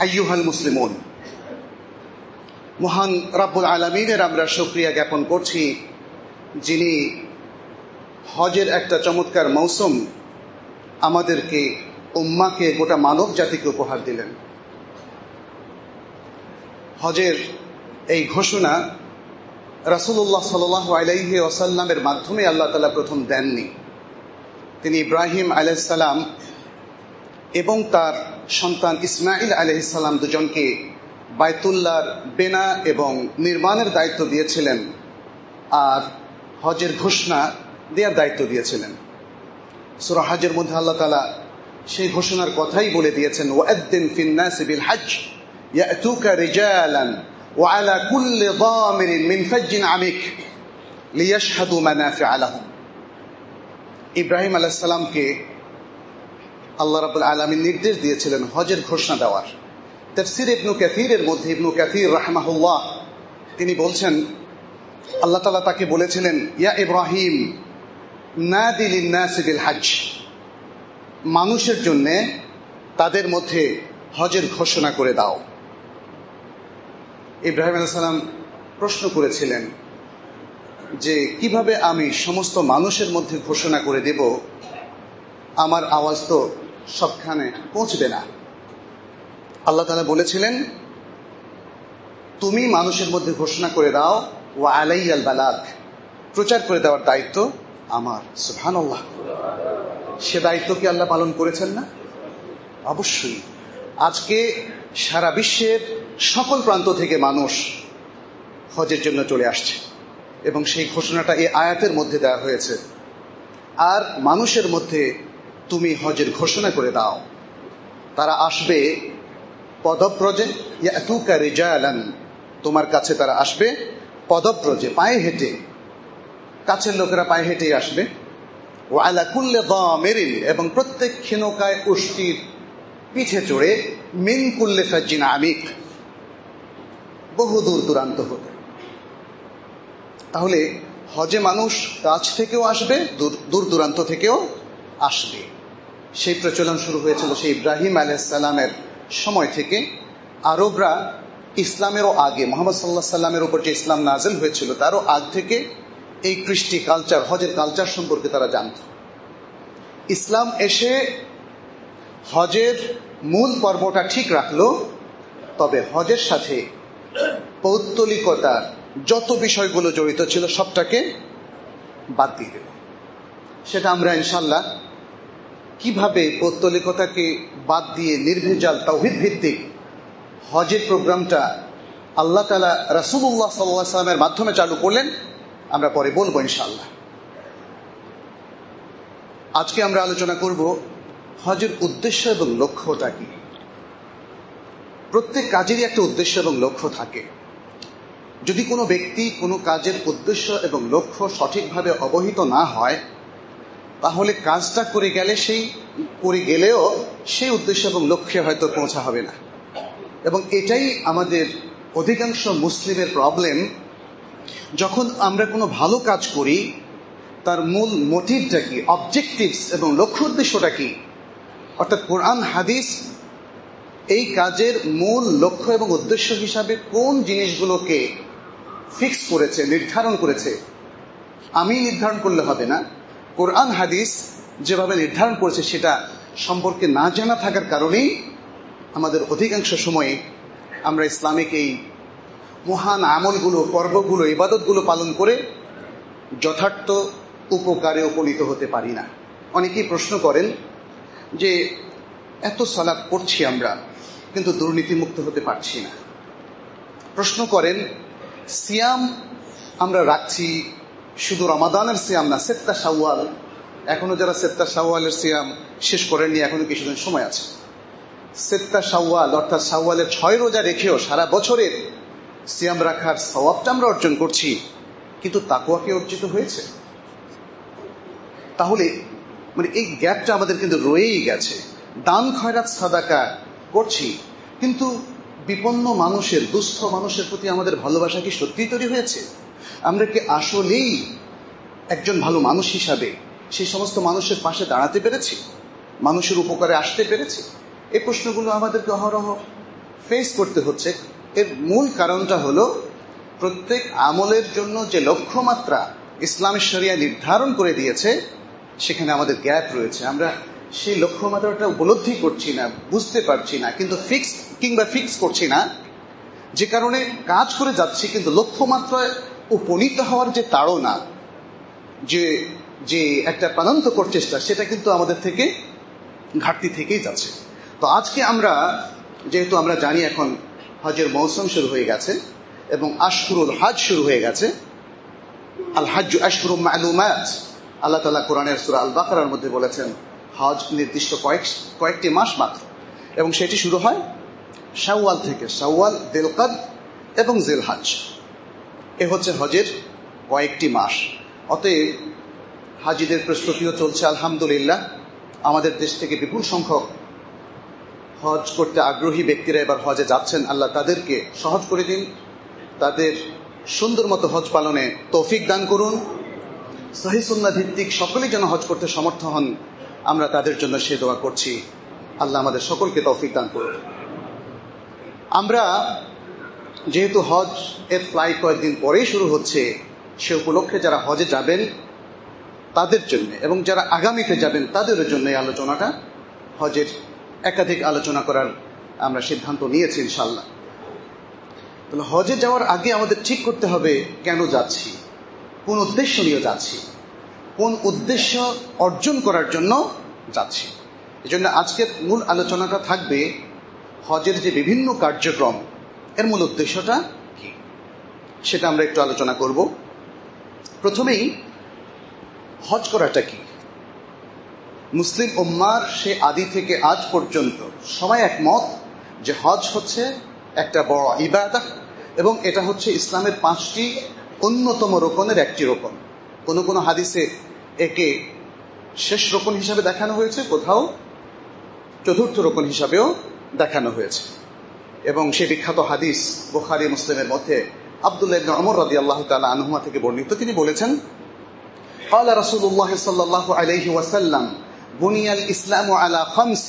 আইয়ুহাল মুসলিমুন। মহান রাব্বুল আলমিনের আমরা সুক্রিয়া জ্ঞাপন করছি, যিনি হজের একটা চমৎকার মৌসুম আমাদেরকে, উম্মাকে গোটা মানব জাতিকে উপহার দিলেন। হজের এই ঘোষণা রাসুল্লাহ সাল আলাইহি ওসাল্লামের মাধ্যমে আল্লাহ তালা প্রথম দেননি। তিনি ইব্রাহিম আলাইসাল্লাম এবং তার সন্তান ইসমাইল আলহিসাল্লাম দুজনকে বায়তুল্লাহর বেনা এবং নির্মাণের দায়িত্ব দিয়েছিলেন আর হজের ঘোষণা দেওয়ার দায়িত্ব দিয়েছিলেন সুরা হাজের মধ্যে আল্লাহ তালা সেই ঘোষণার কথাই বলে দিয়েছেন ওয়াদ্দিন ফিন্নাস বিল হজ ইয়াতুকা রিজালান وعلى كل ضامر من فج عميق ليشهدوا منافع لهم ইব্রাহিম আলাইসাল্লামকে আল্লাহ রাবুল আলমীর নির্দেশ দিয়েছিলেন হজের ঘোষণা দেওয়ার। তফসির ইবনু ক্যাথিরের মধ্যে ইবনু ক্যাথির রাহমাহুল্লাহ, তিনি বলছেন, আল্লাহ তালা তাকে বলেছিলেন, ইয়া ইব্রাহিম না দিল বিল হাজ মানুষের জন্যে তাদের মধ্যে হজের ঘোষণা করে দাও। ইব্রাহিম আলাইসাল্লাম প্রশ্ন করেছিলেন যে, কীভাবে আমি সমস্ত মানুষের মধ্যে ঘোষণা করে দেব? আমার আওয়াজ তো সবখানে পৌঁছবে না। আল্লাহ তালা বলেছিলেন, তুমি মানুষের মধ্যে ঘোষণা করে দাও ও আলাই আল বালাক প্রচার করে দেওয়ার দায়িত্ব আমার। সুহান আল্লাহ সে দায়িত্ব কি আল্লাহ পালন করেছেন না? অবশ্যই। আজকে সারা বিশ্বের সকল প্রান্ত থেকে মানুষ হজের জন্য চলে আসছে এবং সেই ঘোষণাটা এই আয়াতের মধ্যে দেওয়া হয়েছে। আর মানুষের মধ্যে তুমি হজের ঘোষণা করে দাও। তারা আসবে, পদব্রজে তোমার কাছে তারা আসবে, পদব্রজে, পায়ে হেঁটে। কাছের লোকেরা পায়ে হেঁটেই আসবে। ও আলা কুল্লে মেরিন এবং প্রত্যেক ক্ষীণকায় উষ্টির পিঠে চড়ে, মিন কুল্লে ফাজিন আমিক। বহু দূর দূরান্ত হতে। তাহলে হজে মানুষ কাছ থেকেও আসবে, দূর দূরান্ত থেকেও আসবে। সেই প্রচলন শুরু হয়েছিল সেই ইব্রাহিম আলাইসাল্লামের সময় থেকে। আরবরা ইসলামেরও আগে, মোহাম্মদ সাল্লাহ সাল্লামের উপর যে ইসলাম নাজেল হয়েছিল, তারও আগ থেকে এই কৃষ্টি কালচার হজের কালচার সম্পর্কে তারা জানত। ইসলাম এসে হজের মূল পর্বটা ঠিক রাখল, তবে হজের সাথে পৌত্তলিকতার যত বিষয়গুলো জড়িত ছিল সবটাকে বাদ দিয়ে দেব সেটা আমরা ইনশাল্লাহ কীভাবে পৌত্তলিকতাকে বাদ দিয়ে নির্ভেজাল তৌহিদ ভিত্তিক হজের প্রোগ্রামটা আল্লাহ তালা রাসুল্লাহ সাল্লাহ সাল্লামের মাধ্যমে চালু করলেন, আমরা পরে বলব ইনশাল্লাহ আজকে আমরা আলোচনা করব হজের উদ্দেশ্য এবং লক্ষ্যটা কি। প্রত্যেক কাজেরই একটা উদ্দেশ্য এবং লক্ষ্য থাকে। যদি কোনো ব্যক্তি কোনো কাজের উদ্দেশ্য এবং লক্ষ্য সঠিকভাবে অবহিত না হয় তাহলে কাজটা করে গেলে সেই, করে গেলেও সেই উদ্দেশ্য এবং লক্ষ্যে হয়তো পৌঁছা হবে না। এবং এটাই আমাদের অধিকাংশ মুসলিমের প্রবলেম যখন আমরা কোনো ভালো কাজ করি, তার মূল মোটিভটা কি? অবজেক্টিভস এবং লক্ষ্য উদ্দেশ্যটা কি? অর্থাৎ কোরআন, হাদিস, এই কাজের মূল লক্ষ্য এবং উদ্দেশ্য হিসাবে কোন জিনিসগুলোকে ফিক্স করেছে, নির্ধারণ করেছে? আমি নির্ধারণ করলে হবে না। কোরআন হাদিস যেভাবে নির্ধারণ করেছে সেটা সম্পর্কে না জানা থাকার কারণেই আমাদের অধিকাংশ সময়ে আমরা ইসলামিক এই মহান আমলগুলো, পর্বগুলো, ইবাদতগুলো পালন করে যথার্থ উপকারে উপনীত হতে পারি না। অনেকেই প্রশ্ন করেন যে, এত সালাদ করছি আমরা, কিন্তু দুর্নীতিমুক্ত হতে পারছি না। প্রশ্ন করেন, সিয়াম আমরা রাখছি শুধু রমাদানের সিয়াম না, সেত্তা সাওয়াল এখনও যারা সেত্তা সাওয়ালের সিয়াম শেষ করেননি, এখনও কিছুদিন সময় আছে। সেত্তা সাওয়াল অর্থাৎ সাওয়ালের ছয় রোজা রেখেও সারা বছরের সিয়াম রাখার স্বভাবটা আমরা অর্জন করছি, কিন্তু তাকুয়াকে অর্জিত হয়েছে? তাহলে মানে এই গ্যাপটা আমাদের কিন্তু রয়েই গেছে। দান, খয়রাত, সাদাকা করছি, কিন্তু বিপন্ন মানুষের, দুস্থ মানুষের প্রতি আমাদের ভালোবাসা কি সত্যিই তৈরি হয়েছে? আমরা কি আসলেই একজন ভালো মানুষ হিসাবে সেই সমস্ত মানুষের পাশে দাঁড়াতে পেরেছি, মানুষের উপকারে আসতে পেরেছি। এই প্রশ্নগুলো আমাদেরকে অহরহ ফেস করতে হচ্ছে। এর মূল কারণটা হলো, প্রত্যেক আমলের জন্য যে লক্ষ্যমাত্রা ইসলামের শরিয়া নির্ধারণ করে দিয়েছে, সেখানে আমাদের গ্যাপ রয়েছে। আমরা সেই লক্ষ্যমাত্রাটা উপলব্ধি করছি না, বুঝতে পারছি না, কিন্তু ফিক্স কিংবা ফিক্স করছি না। যে কারণে কাজ করে যাচ্ছি, কিন্তু লক্ষ্যমাত্রায় উপনীত হওয়ার যে তাড়না, যে যে একটা প্রাণান্তকর চেষ্টা, সেটা কিন্তু আমাদের থেকে ঘাটতি থেকেই যাচ্ছে। তো আজকে আমরা, যেহেতু আমরা জানি এখন হজের মৌসুম শুরু হয়ে গেছে এবং আশকুরুল হাজ শুরু হয়ে গেছে, আল হাজ আশকুর আল্লাহ তালা কোরআনের সুরা আল বাকার মধ্যে বলেছেন, হজ নির্দিষ্ট কয়েক, কয়েকটি মাস মাত্র। এবং সেটি শুরু হয় শাওয়াল থেকে, শাওয়াল, দেলকাদ এবং জেলহাজ। এ হচ্ছে হজের কয়েকটি মাস। অতএব হাজিদের প্রস্তুতিও চলছে, আলহামদুলিল্লাহ। আমাদের দেশ থেকে বিপুল সংখ্যক হজ করতে আগ্রহী ব্যক্তিরা এবার হজে যাচ্ছেন। আল্লাহ তাদেরকে সহজ করে দিন, তাদের সুন্দর মতো হজ পালনে তৌফিক দান করুন। সহিসুল্লাহ ভিত্তিক সকলেই যেন হজ করতে সমর্থ হন, আমরা তাদের জন্য সে দোয়া করছি। আল্লাহ আমাদের সকলকে তৌফিক দান করুন আমরা যেহেতু হজ এর ফ্লাইট কয়েকদিন পরেই শুরু হচ্ছে, সে উপলক্ষে যারা হজে যাবেন তাদের জন্য এবং যারা আগামীতে যাবেন তাদের জন্য এই আলোচনাটা হজের একাধিক আলোচনা করার আমরা সিদ্ধান্ত নিয়েছি ইনশাল্লাহ তাহলে হজে যাওয়ার আগে আমাদের ঠিক করতে হবে কেন যাচ্ছি, কোন উদ্দেশ্য নিয়ে যাচ্ছি, কোন উদ্দেশ্য অর্জন করার জন্য যাচ্ছি। এই জন্য আজকের মূল আলোচনাটা থাকবে হজের যে বিভিন্ন কার্যক্রম এর মূল উদ্দেশ্যটা কি? সেটা আমরা একটু আলোচনা করব। প্রথমেই হজ করাটা কি? মুসলিম উম্মার সে আদি থেকে আজ পর্যন্ত সবাই একমত যে হজ হচ্ছে একটা বড় ইবাদা এবং এটা হচ্ছে ইসলামের পাঁচটি অন্যতম রোপণের একটি রোপণ। কোন কোন হাদিসে একে শেষ রোপণ হিসাবে দেখানো হয়েছে, কোথাও চতুর্থ রোপণ হিসাবেও দেখানো হয়েছে। এবং সে বিখ্যাত হাদিস বুখারি মুসলিমের মধ্যে আবদুল্লাহ অমর রাদি আল্লাহ তালা আনহুমা থেকে বর্ণিত তিনি বলেছেন قال رسول الله صلى الله عليه وسلم بني الإسلام على خمس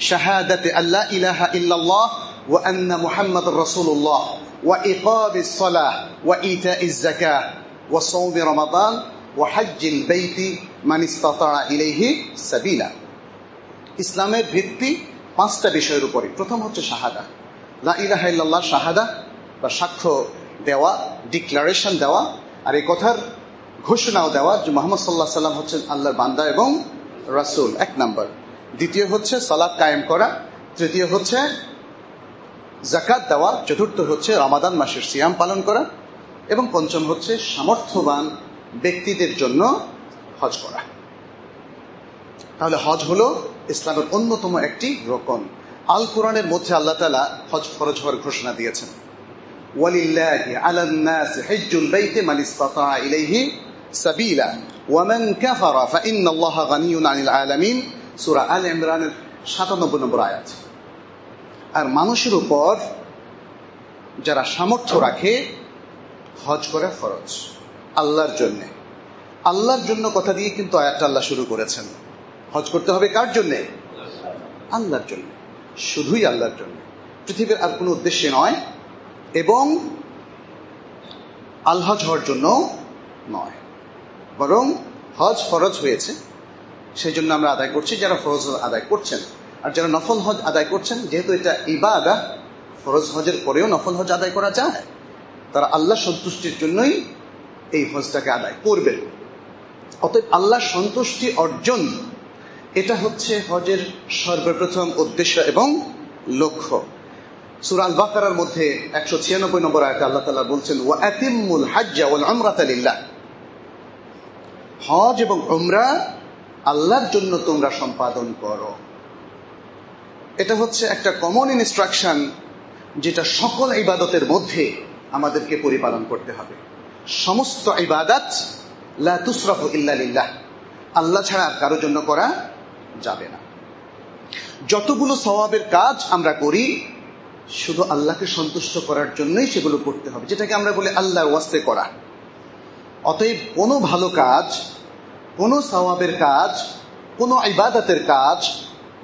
شهادة أن لا إله إلا الله وأن محمد رسول الله وإقام الصلاة وإيتاء الزكاة وصوم رمضان وحج البيت من استطاع إليه سبيلا ইসলামের ভিত্তি পাঁচটা বিষয়ের উপরে প্রথম হচ্ছে শাহাদা লা ইলাহা ইল্লাল্লাহ শাহাদা বা সাক্ষ্য দেওয়া ডিক্লারেশন দেওয়া, আর এই কথার ঘোষণাও দেওয়া যে মোহাম্মদ সাল্লাহ সাল্লাম হচ্ছেন আল্লাহর বান্দা এবং রাসুল। এক নাম্বার। দ্বিতীয় হচ্ছে সালাদ কায়েম করা। তৃতীয় হচ্ছে জাকাত দেওয়া। চতুর্থ হচ্ছে রমাদান মাসের সিয়াম পালন করা। এবং পঞ্চম হচ্ছে সামর্থ্যবান ব্যক্তিদের জন্য হজ করা। তাহলে হজ হলো ইসলামের অন্যতম একটি রোকন। আল কোরআনের মধ্যে আল্লাহ তালা হজ ফরজ হওয়ার ঘোষণা দিয়েছেন। নাস সূরা আল নম্বর আয়াত। আর মানুষের উপর যারা সামর্থ্য রাখে, হজ করে ফরজ। আল্লাহর জন্য। আল্লাহর জন্য কথা দিয়ে কিন্তু আয়াতটা আল্লাহ শুরু করেছেন। হজ করতে হবে কার জন্যে? আল্লাহর জন্য। শুধুই আল্লাহর জন্য। পৃথিবীর আর কোনো উদ্দেশ্যে নয়, এবং আলহজ হওয়ার জন্য নয়। বরং হজ ফরজ হয়েছে, সেই জন্য আমরা আদায় করছি, যারা ফরজ আদায় করছেন। আর যারা নফল হজ আদায় করছেন, যেহেতু এটা ইবা আদা ফরজ হজের পরেও নফল হজ আদায় করা যায়, তারা আল্লাহ সন্তুষ্টির জন্যই এই হজটাকে আদায় করবেন। অতএব আল্লাহ সন্তুষ্টি অর্জন এটা হচ্ছে হজের সর্বপ্রথম উদ্দেশ্য এবং লক্ষ্য। সুরাল বাকারার মধ্যে একশো ছিয়ানব্বই নম্বর আয়তে আল্লাহ তালা বলছেন ও আতিমুল হাজ্জা ওয়াল আমরাতালিল্লাহ হজ এবং উমরা আল্লাহর জন্য তোমরা সম্পাদন করো। এটা হচ্ছে একটা কমন ইনস্ট্রাকশন যেটা সকল ইবাদতের মধ্যে আমাদেরকে পরিপালন করতে হবে। সমস্ত ইবাদাত লা তুসরাফু ইল্লা আল্লাহ ছাড়া কারোর জন্য করা যাবে না। যতগুলো স্বভাবের কাজ আমরা করি, শুধু আল্লাহকে সন্তুষ্ট করার জন্যই সেগুলো করতে হবে, যেটাকে আমরা বলি আল্লাহর ওয়াস্তে করা। অতএব কোনো ভালো কাজ, কোনো স্বভাবের কাজ, কোনো ইবাদতের কাজ,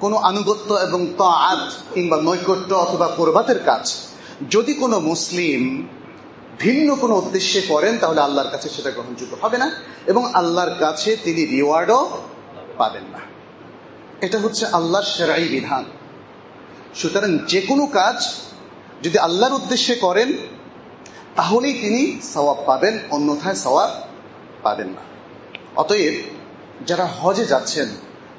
কোনো আনুগত্য এবং তাআত কিংবা নৈকট্য অথবা কোরবাতের কাজ, যদি কোনো মুসলিম ভিন্ন কোনো উদ্দেশ্যে করেন, তাহলে আল্লাহর কাছে সেটা গ্রহণযোগ্য হবে না এবং আল্লাহর কাছে তিনি রিওয়ার্ডও পাবেন না। এটা হচ্ছে আল্লাহর সেরাই বিধান। সুতরাং যে কোনো কাজ যদি আল্লাহর উদ্দেশ্যে করেন, তাহলেই তিনি সওয়াব পাবেন, অন্যথায় সওয়াব পাবেন না। অতএব যারা হজে যাচ্ছেন,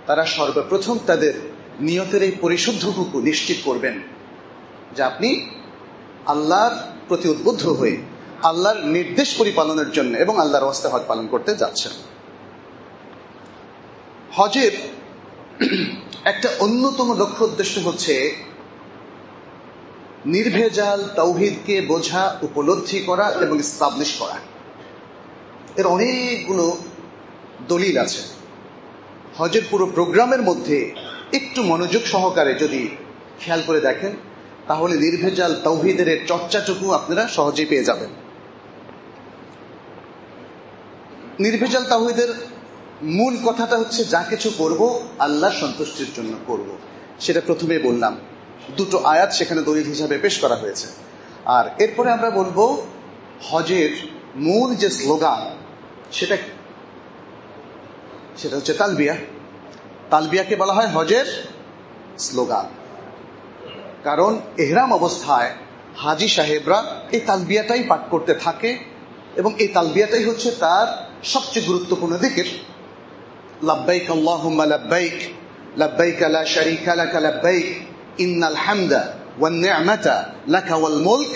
তারা সর্বপ্রথম তাদের নিয়তের এই পরিশুদ্ধটুকু নিশ্চিত করবেন যে আপনি আল্লাহর প্রতি উদ্বুদ্ধ হয়ে আল্লাহর নির্দেশ পরিপালনের জন্য এবং আল্লাহর অবস্থা হজ পালন করতে যাচ্ছেন। হজের একটা অন্যতম লক্ষ্য উদ্দেশ্য হচ্ছে নির্ভেজাল তৌহিদকে বোঝা, উপলব্ধি করা এবং স্টাবলিশ করা। এর অনেকগুলো দলিল আছে। হজের পুরো প্রোগ্রামের মধ্যে একটু মনোযোগ সহকারে যদি খেয়াল করে দেখেন, তাহলে নির্ভেজাল তৌহিদের চর্চাটুকু আপনারা সহজেই পেয়ে যাবেন। নির্ভেজাল তাহিদের মূল কথাটা হচ্ছে, যা কিছু করব, আল্লাহ সন্তুষ্টির জন্য করব। সেটা প্রথমে বললাম। দুটো আয়াত সেখানে দলিল হিসাবে পেশ করা হয়েছে। আর এরপরে আমরা বলব, হজের মূল যে স্লোগান, সেটা সেটা হচ্ছে তালবিয়া। তালবিয়াকে বলা হয় হজের স্লোগান। কারণ এহরাম অবস্থায় হাজি সাহেবরা এই তালবিয়াটাই পাঠ করতে থাকে এবং এই তালবিয়াটাই হচ্ছে তার সবচেয়ে গুরুত্বপূর্ণ দিকের আল্লাহুম্মা লাব্বাইক লাব্বাইক লা শারীকা লাক লাব্বাইক ইন্নাল হামদা ওয়ান নি'মাতা লাকা ওয়াল মুলক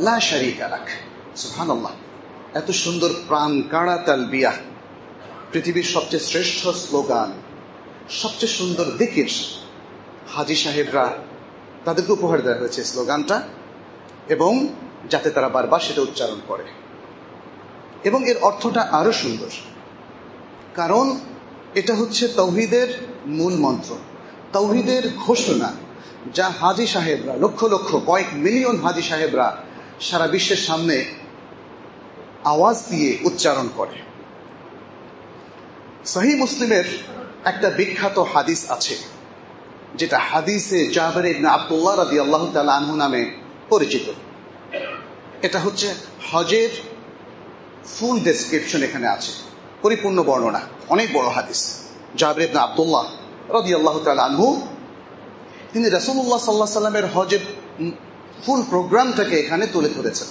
লা শারীকা লাক সুবহানাল্লাহ। এত সুন্দর প্রাণ কাড়া তালবিয়া? পৃথিবীর সবচেয়ে শ্রেষ্ঠ স্লোগান, সবচেয়ে সুন্দর দিকের হাজি সাহেবরা তাদেরকে উপহার দেওয়া হয়েছে স্লোগানটা এবং যাতে তারা বারবার সেটা উচ্চারণ করে। এবং এর অর্থটা আরও সুন্দর। কারণ এটা হচ্ছে তৌহিদের মূল মন্ত্র, তৌহিদের ঘোষণা, যা হাজি সাহেবরা, লক্ষ লক্ষ, কয়েক মিলিয়ন হাজি সাহেবরা সারা বিশ্বের সামনে আওয়াজ দিয়ে উচ্চারণ করে। সহি মুসলিমের একটা বিখ্যাত হাদিস আছে, যেটা হাদিসে জাবের ইবনে আব্দুল্লাহ রাদি আল্লাহ আনহু নামে পরিচিত। এটা হচ্ছে হজের ফুল ডেসক্রিপশন এখানে আছে। পরিপূর্ণ বর্ণনা। অনেক বড় হাদিস। জাবের ইবনে আব্দুল্লাহ রাদি আল্লাহ আনহু, তিনি রাসুল্লাহ সাল্লাহ সাল্লামের হজের ফুল প্রোগ্রামটাকে এখানে তুলে ধরেছেন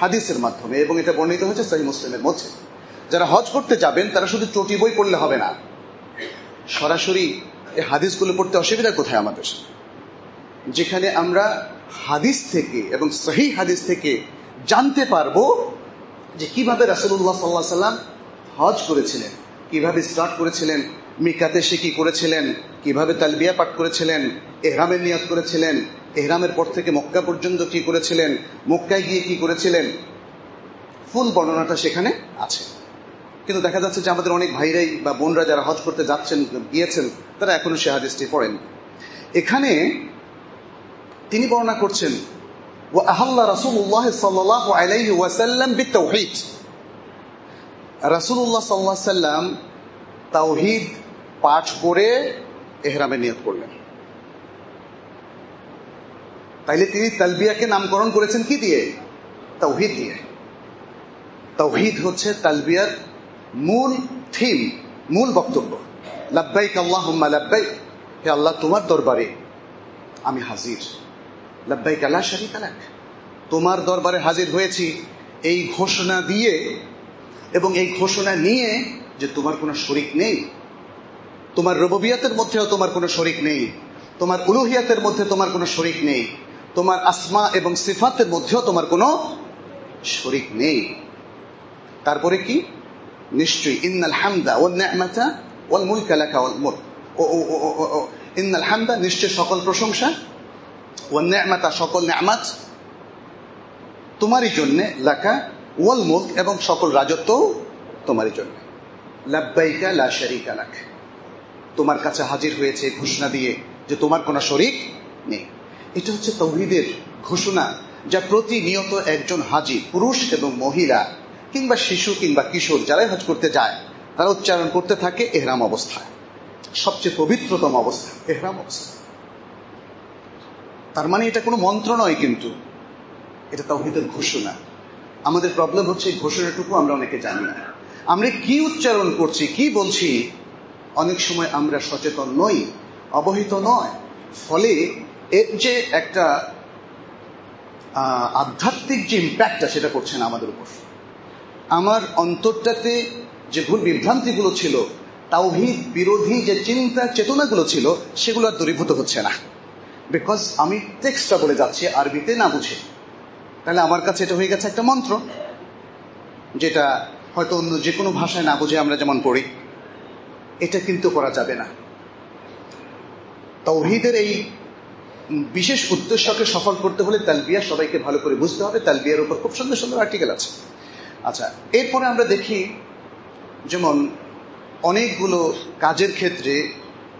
হাদিসের মাধ্যমে এবং এটা বর্ণিত হয়েছে সহি মুসলিমের মধ্যে। যারা হজ করতে যাবেন, তারা শুধু চটি বই পড়লে হবে না। সরাসরি এই হাদিসগুলো পড়তে অসুবিধা কোথায় আমাদের? যেখানে আমরা হাদিস থেকে এবং সহি হাদিস থেকে জানতে পারব যে কীভাবে রাসুল্লাহ সাল্লাহ সাল্লাম হজ করেছিলেন, কীভাবে স্টার্ট করেছিলেন, মিকাতে সে কি করেছিলেন, কীভাবে তালবিয়া পাঠ করেছিলেন, এহরামের নিয়াত করেছিলেন, এহরামের পর থেকে মক্কা পর্যন্ত কি করেছিলেন, মক্কায় গিয়ে কি করেছিলেন ফুল বর্ণনাটা সেখানে আছে। কিন্তু দেখা যাচ্ছে যে আমাদের অনেক ভাইরাই বা বোনরা যারা হজ করতে যাচ্ছেন, গিয়েছেন, তারা এখনও সে হাদিসটি পড়েন। এখানে তিনি বর্ণনা করছেন ও আহাল্লা রাসুল্লাহ সাল্লাহ আলাইহি ওয়াসাল্লাম বিত্তাউহিদ রাসুল্লাহ সাল্লাহ সাল্লাম তাওহিদ পাঠ করে এহরামে নিয়ত করলেন। তাইলে তিনি তালবিয়াকে নামকরণ করেছেন কি দিয়ে? তাওহিদ দিয়ে। তাওহিদ হচ্ছে তালবিয়ার মূল থিম, মূল বক্তব্য। লাব্বাইক আল্লাহ লাব্বাইক, হে আল্লাহ তোমার দরবারে আমি হাজির। লাব্বাইক আল্লাহ শরিক আলাক তোমার দরবারে হাজির হয়েছি। এই ঘোষণা দিয়ে এবং এই ঘোষণা নিয়ে যে তোমার কোনো শরিক নেই, তোমার রববিয়াতের মধ্যেও তোমার কোনো শরিক নেই, তোমার উলুহিয়াতের মধ্যে তোমার কোনো শরিক নেই, তোমার আসমা এবং সিফাতের মধ্যেও তোমার কোনো শরিক নেই। তারপরে কি? নিশ্চয়ই, ইন্নাল হামদা ওয়াল নি'মাতা ওয়াল মুলকা লাকা ওয়াল মুলক। ও ও ইন্নাল হামদা নিশ্চয় সকল প্রশংসা ওয়াল নি'মাতা সকল নিয়ামাত তোমারই জন্যে লাকা ওয়াল মুলক এবং সকল রাজত্ব তোমারই জন্য। লাব্বাইকা লা লাক। তোমার কাছে হাজির হয়েছে ঘোষণা দিয়ে যে তোমার কোনো শরিক নেই। এটা হচ্ছে তৌহিদের ঘোষণা যা প্রতিনিয়ত একজন হাজি, পুরুষ এবং মহিলা কিংবা শিশু কিংবা কিশোর যারাই হজ করতে যায়, তারা উচ্চারণ করতে থাকে এহরাম অবস্থায়। সবচেয়ে পবিত্রতম অবস্থা, এহরাম অবস্থা। তার মানে এটা কোনো মন্ত্র নয় কিন্তু, এটা তাওহিদের ঘোষণা। আমাদের প্রবলেম হচ্ছে ঘোষণাটুকু আমরা অনেকে জানি না। আমরা কি উচ্চারণ করছি, কি বলছি, অনেক সময় আমরা সচেতন নই, অবহিত নয়। ফলে এর যে একটা আধ্যাত্মিক যে ইম্প্যাক্টটা সেটা করছে না আমাদের উপর। আমার অন্তরটাতে যে ভুল বিভ্রান্তিগুলো ছিল, তাওহিদ বিরোধী যে চিন্তা চেতনাগুলো ছিল, সেগুলো আর দূরীভূত হচ্ছে না। বিকজ আমি টেক্সটটা বলে যাচ্ছি, আরবিতে না বুঝে। তাহলে আমার কাছে এটা হয়ে গেছে একটা মন্ত্র, যেটা হয়তো অন্য যে কোনো ভাষায় না বুঝে আমরা যেমন পড়ি। এটা কিন্তু করা যাবে না। তৌহিদের এই বিশেষ উদ্দেশ্যকে সফল করতে হলে তালবিয়া সবাইকে ভালো করে বুঝতে হবে। তালবিয়ার উপর খুব সুন্দর সুন্দর আর্টিকেল আছে। আচ্ছা এরপরে আমরা দেখি যেমন অনেকগুলো কাজের ক্ষেত্রে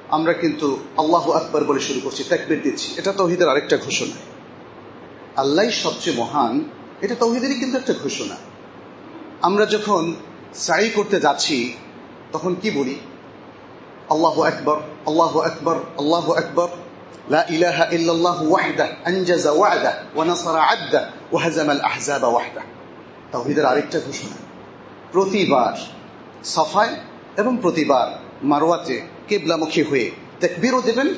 আমরা কিন্তু আল্লাহ আকবর বলে শুরু করছি, তাকবির দিচ্ছি। এটা তৌহিদের আরেকটা ঘোষণা। আল্লাহ সবচেয়ে মহান এটা তৌহিদেরই কিন্তু একটা ঘোষণা আমরা যখন সাই করতে যাচ্ছি তখন কি বলি আল্লাহ আকবর আল্লাহ আকবর আল্লাহ আকবর لا إله إلا الله وحده أنجز وعده ونصر عبده وهزم الأحزاب وحده তাওহিদের আরেকটা ঘোষণা প্রতিবার সফায় এবং প্রতিবার মারোয়াতে কেবলামুখী হয়ে তেকবিরও দেবেন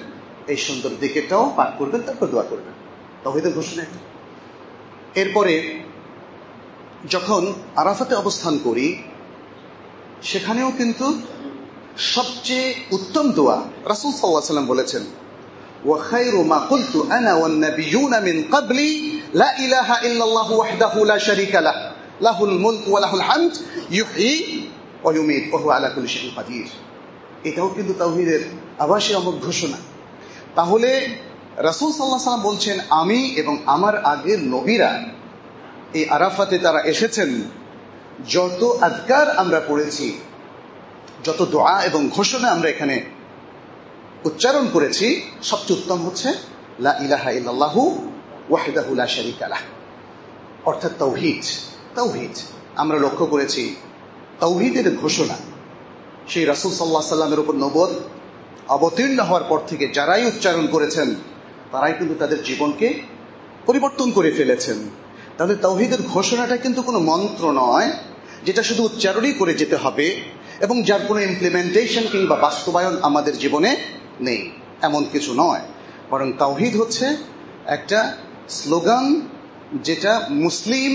এই সুন্দর দিকেটাও পাঠ করবেন তারপর দোয়া করবেন তহিদের ঘোষণা এরপরে যখন আরাফাতে অবস্থান করি সেখানেও কিন্তু সবচেয়ে উত্তম দোয়া রাসুল সাল্লাহ সাল্লাম বলেছেন وخير ما قلت أنا والنبيون من قبلي لا إله إلا الله وحده لا شريك له له الملك وله الحمد يحيي ويميت وهو على كل شيء قدير এটাও কিন্তু তাওহিদের আবাসী অমক ঘোষণা তাহলে রাসুল সাল্লাহ সাল্লাম বলছেন, আমি এবং আমার আগের নবীরা এই আরাফাতে তারা এসেছেন। যত আদকার আমরা পড়েছি, যত দোয়া এবং ঘোষণা আমরা এখানে উচ্চারণ করেছি, সবচেয়ে উত্তম হচ্ছে, লা ইলাহা ইল্লাল্লাহু ওয়াহিদাহু লা শারিকা লাহ। অর্থাৎ তৌহিদ তৌহিদ। আমরা লক্ষ্য করেছি, তৌহিদের ঘোষণা। সেই রাসুল সাল্লাহ সাল্লামের উপর নবদ অবতীর্ণ হওয়ার পর থেকে যারাই উচ্চারণ করেছেন তারাই কিন্তু তাদের জীবনকে পরিবর্তন করে ফেলেছেন। তাহলে তৌহিদের ঘোষণাটা কিন্তু কোনো মন্ত্র নয়, যেটা শুধু উচ্চারণই করে যেতে হবে এবং যার কোনো ইমপ্লিমেন্টেশন কিংবা বাস্তবায়ন আমাদের জীবনে নেই, এমন কিছু নয়। বরং তাওহিদ হচ্ছে একটা স্লোগান যেটা মুসলিম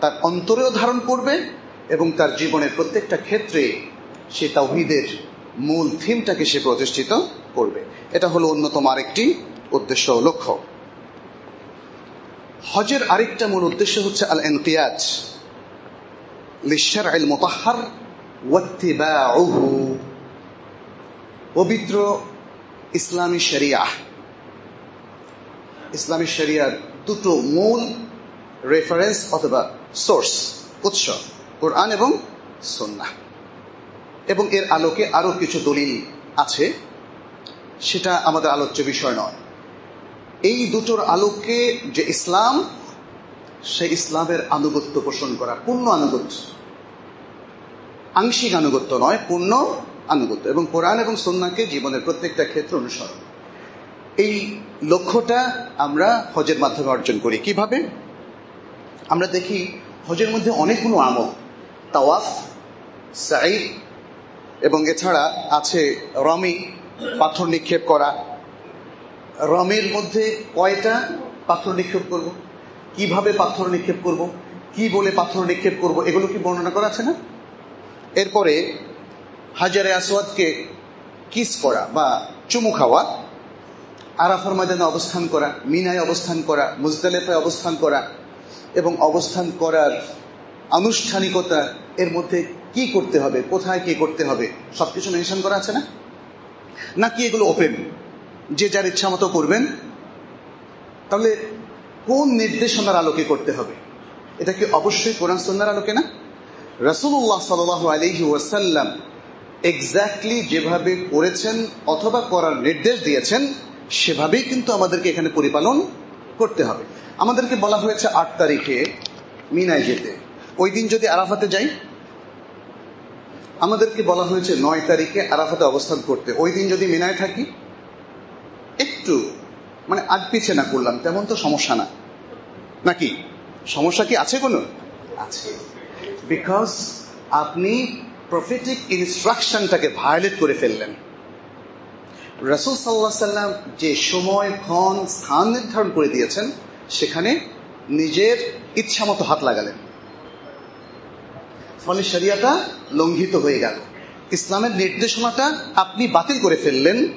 তার অন্তরেও ধারণ করবে এবং তার জীবনের প্রত্যেকটা ক্ষেত্রে সে তাওহিদের মূল থিমটাকে সে প্রতিষ্ঠিত করবে। এটা হলো অন্যতম আরেকটি উদ্দেশ্য ও লক্ষ্য। হজের আরেকটা মূল উদ্দেশ্য হচ্ছে আল এনকিয়াজ লিশার মোতাহার পবিত্র ইসলামী শরিয়া। ইসলামী শরিয়ার দুটো মূল রেফারেন্স অথবা সোর্স উৎস, কোরআন এবং সন্না এবং এর আলোকে আরও কিছু দলিল আছে, সেটা আমাদের আলোচ্য বিষয় নয়। এই দুটোর আলোকে যে ইসলাম, সে ইসলামের আনুগত্য পোষণ করা, পূর্ণ আনুগত্য। আংশিক আনুগত্য নয়, পূর্ণ আনুগত্য। এবং কোরআন এবং সন্নাকে জীবনের প্রত্যেকটা ক্ষেত্র অনুসরণ। এই লক্ষ্যটা আমরা হজের মাধ্যমে অর্জন করি। কীভাবে? আমরা দেখি হজের মধ্যে অনেকগুলো আমল। তাওয়াফ সাই এবং এছাড়া আছে রমি, পাথর নিক্ষেপ করা রমের মধ্যে কয়টা পাথর নিক্ষেপ করব? কীভাবে পাথর নিক্ষেপ করব? কি বলে পাথর নিক্ষেপ করব? এগুলো কি বর্ণনা করা আছে না? এরপরে হাজারে আসওয়াদকে কিস করা বা চুমু খাওয়া, আরাফার ময়দানে অবস্থান করা, মিনায় অবস্থান করা, মুজদালেফায় অবস্থান করা এবং অবস্থান করার আনুষ্ঠানিকতা এর মধ্যে কি করতে হবে? কোথায় কি করতে হবে? সবকিছু মেনশন করা আছে না? নাকি এগুলো ওপেন? যে যার ইচ্ছা মতো করবেন, তাহলে কোন নির্দেশনার আলোকে করতে হবে? এটা কি অবশ্যই কোরআন সন্ন্যার আলোকে না? রসুল্লাহ সাল আলহি ওয়াসাল্লাম এক্স্যাক্টলি যেভাবে করেছেন অথবা করার নির্দেশ দিয়েছেন, সেভাবেই কিন্তু আমাদেরকে এখানে পরিপালন করতে হবে। আমাদেরকে বলা হয়েছে আট তারিখে মিনায় যেতে। ওই দিন যদি আরাফাতে যাই, আমাদেরকে বলা হয়েছে নয় তারিখে আরাফাতে অবস্থান করতে। ওই দিন যদি মিনায় থাকি একটু মানে আগ পিছে না করলাম, তেমন তো সমস্যা না। নাকি? সমস্যা কি আছে কোনো? আছে। বিকজ আপনি প্রফেটিক ইনস্ট্রাকশনটাকে ভায়োলেট করে ফেললেন। রসুল সাল্লাহ সাল্লাম যে সময়, ক্ষণ, স্থান নির্ধারণ করে দিয়েছেন, সেখানে নিজের ইচ্ছা মতো হাত লাগালেন। ফলে শরিয়াটা লঙ্ঘিত হয়ে গেল। ইসলামের নির্দেশনাটা আপনি বাতিল করে ফেললেন।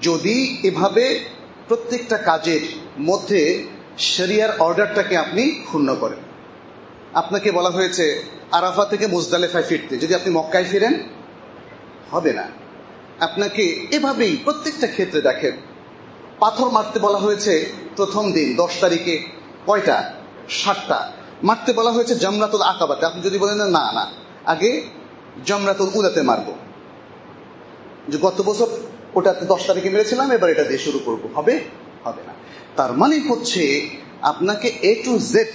যদি এভাবে প্রত্যেকটা কাজের মধ্যে শরিয়ার অর্ডারটাকে আপনি ক্ষুণ্ণ করেন। আপনাকে বলা হয়েছে আরাফা থেকে মুজদালেফায় ফিরতে। যদি আপনি মক্কায় ফিরেন, হবে না। আপনাকে এভাবেই প্রত্যেকটা ক্ষেত্রে দেখেন। পাথর মারতে বলা হয়েছে প্রথম দিন, দশ তারিখে, কয়টা? ষাটটা মারতে বলা হয়েছে জমরাতুল আকাবাতে। আপনি যদি বলেন না না, আগে জমরাতুল উদাতে মারব। গত বছর ওটাতে দশ তারিখে মেরেছিলাম, এবার এটা দিয়ে শুরু করব। হবে? হবে না। তার মানে হচ্ছে, আপনাকে এ টু জেড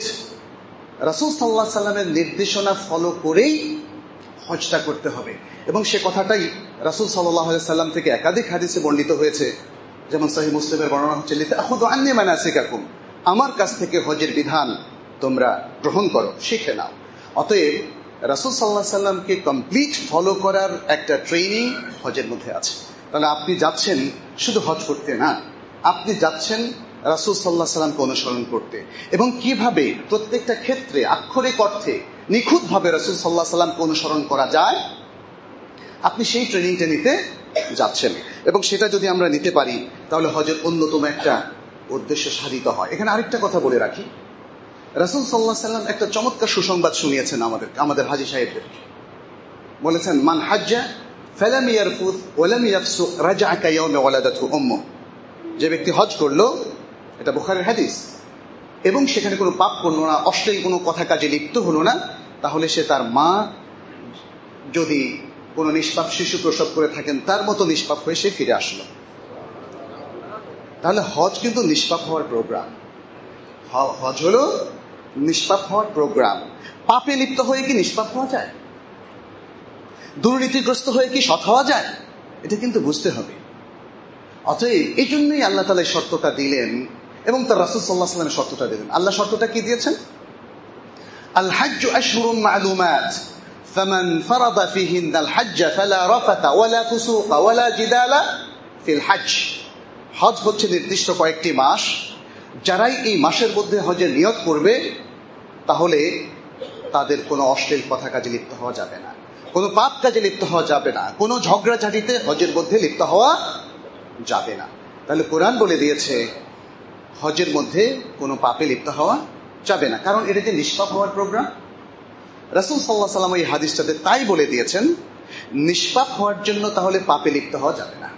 রাসুল সাল্লাহ সাল্লামের নির্দেশনা ফলো করেই হজটা করতে হবে। এবং সে কথাটাই রাসুল সাল্লাহ সাল্লাম থেকে একাধিক হাদিসে বর্ণিত হয়েছে। যেমন সাহি মুসলিমের বর্ণনা হচ্ছে আন্নি আসিকাকুম আমার কাছ থেকে হজের বিধান তোমরা গ্রহণ করো, শিখে নাও। অতএব রাসুল সাল্লাহ সাল্লামকে কমপ্লিট ফলো করার একটা ট্রেনিং হজের মধ্যে আছে। তাহলে আপনি যাচ্ছেন শুধু হজ করতে না, আপনি যাচ্ছেন রাসুল সাল্লাহ সাল্লামকে অনুসরণ করতে। এবং কীভাবে প্রত্যেকটা ক্ষেত্রে আক্ষরিক অর্থে নিখুঁতভাবে রাসুল সাল্লাহ সাল্লামকে অনুসরণ করা যায়, আপনি সেই ট্রেনিংটা নিতে যাচ্ছেন। এবং সেটা যদি আমরা নিতে পারি, তাহলে হজের অন্যতম একটা উদ্দেশ্য সাধিত হয়। এখানে আরেকটা কথা বলে রাখি। রাসুল সাল্লাহ সাল্লাম একটা চমৎকার সুসংবাদ শুনিয়েছেন আমাদের আমাদের হাজি সাহেবদের। বলেছেন, মান হাজ্জা ফেলাম ওলাম রাজা যে ব্যক্তি হজ করল, এটা বুখারের হাদিস। এবং সেখানে কোনো পাপ করল না, অশ্লীল কোনো কথা কাজে লিপ্ত হলো না, তাহলে সে তার মা যদি কোনো নিষ্পাপ শিশু প্রসব করে থাকেন, তার মতো নিষ্পাপ হয়ে সে ফিরে আসলো। তাহলে হজ কিন্তু নিষ্পাপ হওয়ার প্রোগ্রাম হজ হলো নিষ্পাপ হওয়ার প্রোগ্রাম পাপে লিপ্ত হয়ে কি নিষ্পাপ হওয়া যায়? দুর্নীতিগ্রস্ত হয়ে কি সৎ হওয়া যায় এটা কিন্তু বুঝতে হবে অতএব এই জন্যই আল্লাহ তালা এই শর্তটা দিলেন এবং তার রাসুল সাল্লাহ সাল্লামের শর্তটা দিলেন আল্লাহ শর্তটা কি দিয়েছেন আল হাজ্জ আশহুরুম মালুমাত فمن فرض فيهن الحج فلا رفث ولا فسوق ولا جدال في الحج হজ হচ্ছে নির্দিষ্ট কয়েকটি মাস যারাই এই মাসের মধ্যে হজের নিয়ত করবে তাহলে তাদের কোনো অশ্লীল কথা কাজে লিপ্ত হওয়া যাবে না কোনো পাপ কাজে লিপ্ত হওয়া যাবে না, কোনো ঝগড়াঝাটিতে হজের মধ্যে লিপ্ত হওয়া যাবে না। তাহলে কোরআন বলে দিয়েছে, হজের মধ্যে কোনো পাপে লিপ্ত হওয়া যাবে না। কারণ এটা যে নিষ্পাপ হওয়ার প্রোগ্রাম রাসুল সাল্লাহ সাল্লাম এই হাদিসটাতে তাই বলে দিয়েছেন, নিষ্পাপ হওয়ার জন্য তাহলে পাপে লিপ্ত হওয়া যাবে না।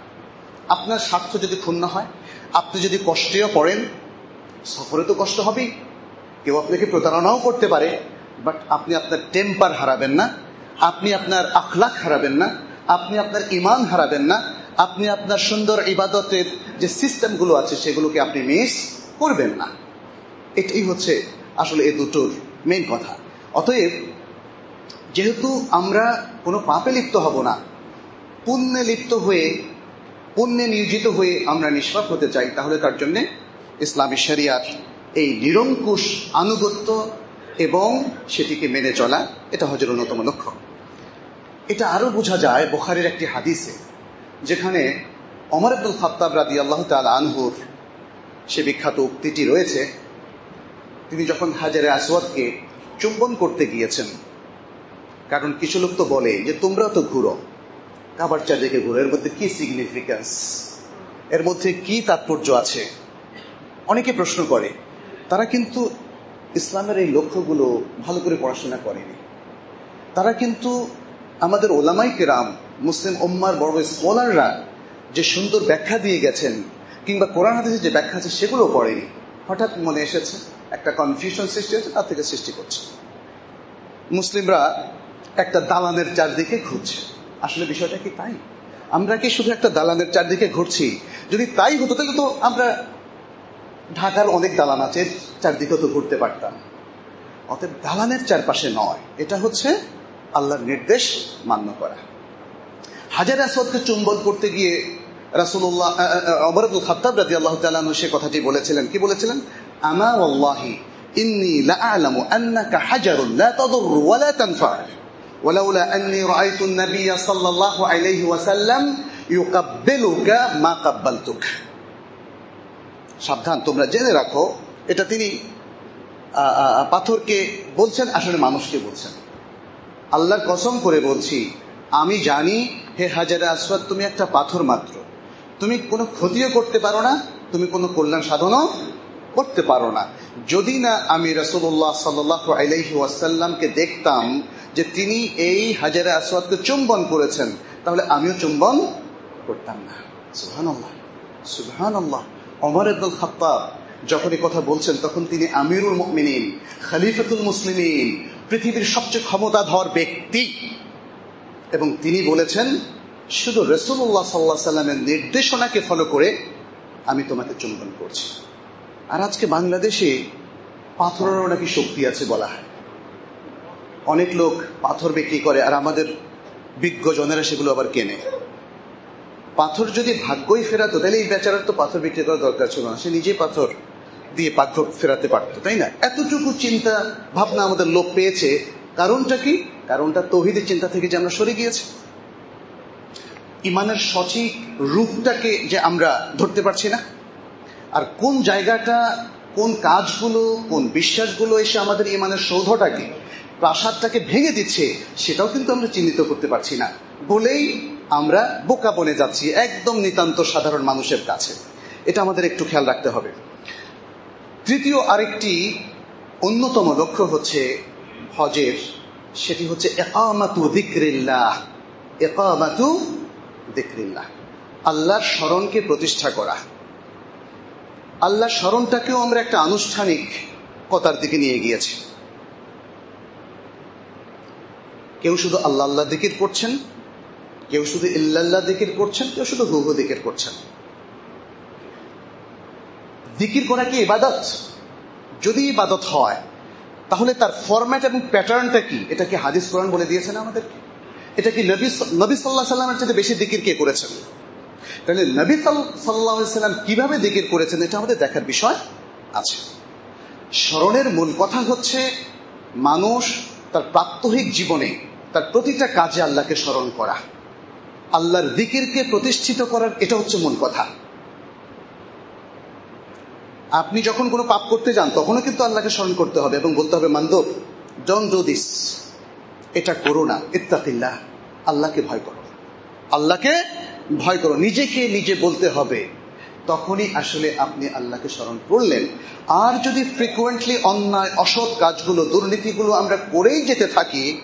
আপনার স্বার্থ যদি ক্ষুণ্ণ হয়, আপনি যদি কষ্টেও পড়েন, সফরে তো কষ্ট হবেই। কেউ আপনাকে প্রতারণাও করতে পারে বাট আপনি আপনার টেম্পার হারাবেন না। আপনি আপনার আখলাখ হারাবেন না, আপনি আপনার ইমান হারাবেন না, আপনি আপনার সুন্দর ইবাদতের যে সিস্টেমগুলো আছে সেগুলোকে আপনি মিস করবেন না। এটাই হচ্ছে আসলে এ দুটোর মেন কথা। অতএব, যেহেতু আমরা কোনো পাপে লিপ্ত হব না, পুণ্যে লিপ্ত হয়ে, পুণ্যে নিয়োজিত হয়ে আমরা নিষ্পাপ হতে চাই, তাহলে তার জন্যে ইসলামী শরিয়াত এই নিরঙ্কুশ আনুগত্য এবং সেটিকে মেনে চলা, এটা হজের অন্যতম লক্ষ্য। এটা আরও বোঝা যায় বোখারের একটি হাদিসে, যেখানে অমর আব্দুল খাত্তাব রাদি আল্লাহ তাল আনহুর সে বিখ্যাত উক্তিটি রয়েছে, তিনি যখন হাজারে আসওয়াদকে চুম্বন করতে গিয়েছেন, কারণ কিছু লোক তো বলে যে, তোমরা তো ঘুরো, কাবার চারদিকে ঘুরো, এর মধ্যে কি সিগনিফিক্যান্স এর মধ্যে কি তাৎপর্য আছে? অনেকে প্রশ্ন করে, তারা কিন্তু ইসলামের এই লক্ষ্যগুলো ভালো করে পড়াশোনা করেনি। তারা কিন্তু আমাদের ওলামাই কেরাম, মুসলিম ওম্মার বড় স্কলাররা যে সুন্দর ব্যাখ্যা দিয়ে গেছেন, কিংবা কোরআন হাদিসের যে ব্যাখ্যা আছে সেগুলো পড়েনি, হঠাৎ মনে এসেছে, একটা কনফিউশন সৃষ্টি হচ্ছে তার থেকে সৃষ্টি করছে। মুসলিমরা একটা দালানের চারদিকে ঘুরছে। আসলে বিষয়টা কি তাই? আমরা কি শুধু একটা দালানের চারদিকে ঘুরছি? যদি তাই হতো, তাহলে তো আমরা ঢাকার অনেক দালান আছে চারদিকে তো ঘুরতে পারতাম। অতএব দালানের চারপাশে নয়, এটা হচ্ছে আল্লাহর নির্দেশ মান্য করা হাজার আসওয়াদকে চুম্বন করতে গিয়ে রাসুল্লাহ অমরুল খাত্তাব রাজি আল্লাহ তালু সে কথাটি বলেছিলেন কি বলেছিলেন আমা আল্লাহি ইন্নি লাআলামু আন্নাকা হাজারুন লা তাদুর ওয়া লা তানফা ولولا أني رأيت النبي صلى الله عليه وسلم يقبلك ما قبلتك সাবধান তোমরা জেনে রাখো এটা তিনি পাথরকে বলছেন আসলে মানুষকে বলছেন আল্লাহর কসম করে বলছি, আমি জানি, হে হাজারে আসওয়াদ, তুমি একটা পাথর মাত্র। তুমি কোনো ক্ষতিও করতে পারো না, তুমি কোনো কল্যাণ সাধনও করতে পারো না। যদি না আমি রসুল্লাহ সাল্লাহ ওয়াসাল্লামকে দেখতাম যে তিনি এই হাজারে আসওয়াদকে চুম্বন করেছেন, তাহলে আমিও চুম্বন করতাম না। সুহান আল্লাহ আল্লাহ অমর আব্দুল খাত্তাব যখন কথা বলছেন, তখন তিনি আমিরুল মিনীন খালিফাতুল মুসলিমিন পৃথিবীর সবচেয়ে ক্ষমতাধর ব্যক্তি। এবং তিনি বলেছেন, শুধু রসুল্লাহ সাল্লাহ সাল্লামের নির্দেশনাকে ফলো করে আমি তোমাকে চুম্বন করছি। আর আজকে বাংলাদেশে পাথরেরও নাকি শক্তি আছে বলা হয়। অনেক লোক পাথর বিক্রি করে আর আমাদের বিজ্ঞজনেরা সেগুলো আবার কেনে। পাথর যদি ভাগ্যই ফেরাতো, তাহলে এই বেচারার তো পাথর বিক্রি করার দরকার ছিল না। সে নিজেই পাথর দিয়ে ভাগ্য ফেরাতে পারতো, তাই না? এতটুকু চিন্তা, ভাবনা আমাদের লোক পেয়েছে। কারণটা কি? কারণটা তহিদের চিন্তা থেকে যে আমরা সরে গিয়েছি। ইমানের সঠিক রূপটাকে যে আমরা ধরতে পারছি না। আর কোন জায়গাটা, কোন কাজগুলো, কোন বিশ্বাসগুলো এসে আমাদের ইমানের সৌধটাকে, প্রাসাদটাকে ভেঙে দিচ্ছে, সেটাও কিন্তু আমরা চিহ্নিত করতে পারছি না। বলেই আমরা বোকা বনে যাচ্ছি, একদম নিতান্ত সাধারণ মানুষের কাছে। এটা আমাদের একটু খেয়াল রাখতে হবে। তৃতীয় আরেকটি অন্যতম লক্ষ্য হচ্ছে হজের, সেটি হচ্ছে একামাতু দিক্রিল্লাহ একামাতু দিক্রিল্লাহ। আল্লাহর স্মরণকে প্রতিষ্ঠা করা। আল্লাহর স্মরণটাকেও আমরা একটা আনুষ্ঠানিক কথার দিকে নিয়ে গিয়েছি। কেউ শুধু আল্লাহ আল্লাহ দিকির করছেন, কেউ শুধু ইল্লাল্লাহ দিকির করছেন, কেউ শুধু হু হু দিকির করছেন। দিকির করা কি ইবাদত? যদি ইবাদত হয়, তাহলে তার ফরম্যাট এবং প্যাটার্নটা কি? এটা কি হাদিস কোরআন বলে দিয়েছেন আমাদেরকে? এটা কি নবী নবী সাল্লাহ সাল্লামের চাইতে বেশি দিকির কে করেছেন? তাহলে নবী সাল্লাহ সাল্লাম কীভাবে দিকির করেছেন এটা আমাদের দেখার বিষয় আছে। স্মরণের মূল কথা হচ্ছে, মানুষ তার প্রাত্যহিক জীবনে তার প্রতিটা কাজে আল্লাহকে স্মরণ করা। আল্লাহর দিকিরকে প্রতিষ্ঠিত করার এটা হচ্ছে মূল কথা। আপনি যখন কোনো পাপ করতে যান, তখনও কিন্তু আল্লাহকে স্মরণ করতে হবে এবং বলতে হবে, মান্দব ডন ডো দিস এটা করো না। ইত্তাকিল্লাহ। আল্লাহকে ভয় করো। আল্লাহকে ভয় করো। নিজেকে নিজে বলতে হবে। তখনই আসলে আপনি আল্লাহকে স্মরণ করলেন। আর যদি ফ্রিকুয়েন্টলি অন্যায়, অসৎ কাজগুলো, দুর্নীতিগুলো আমরা করেই যেতে থাকি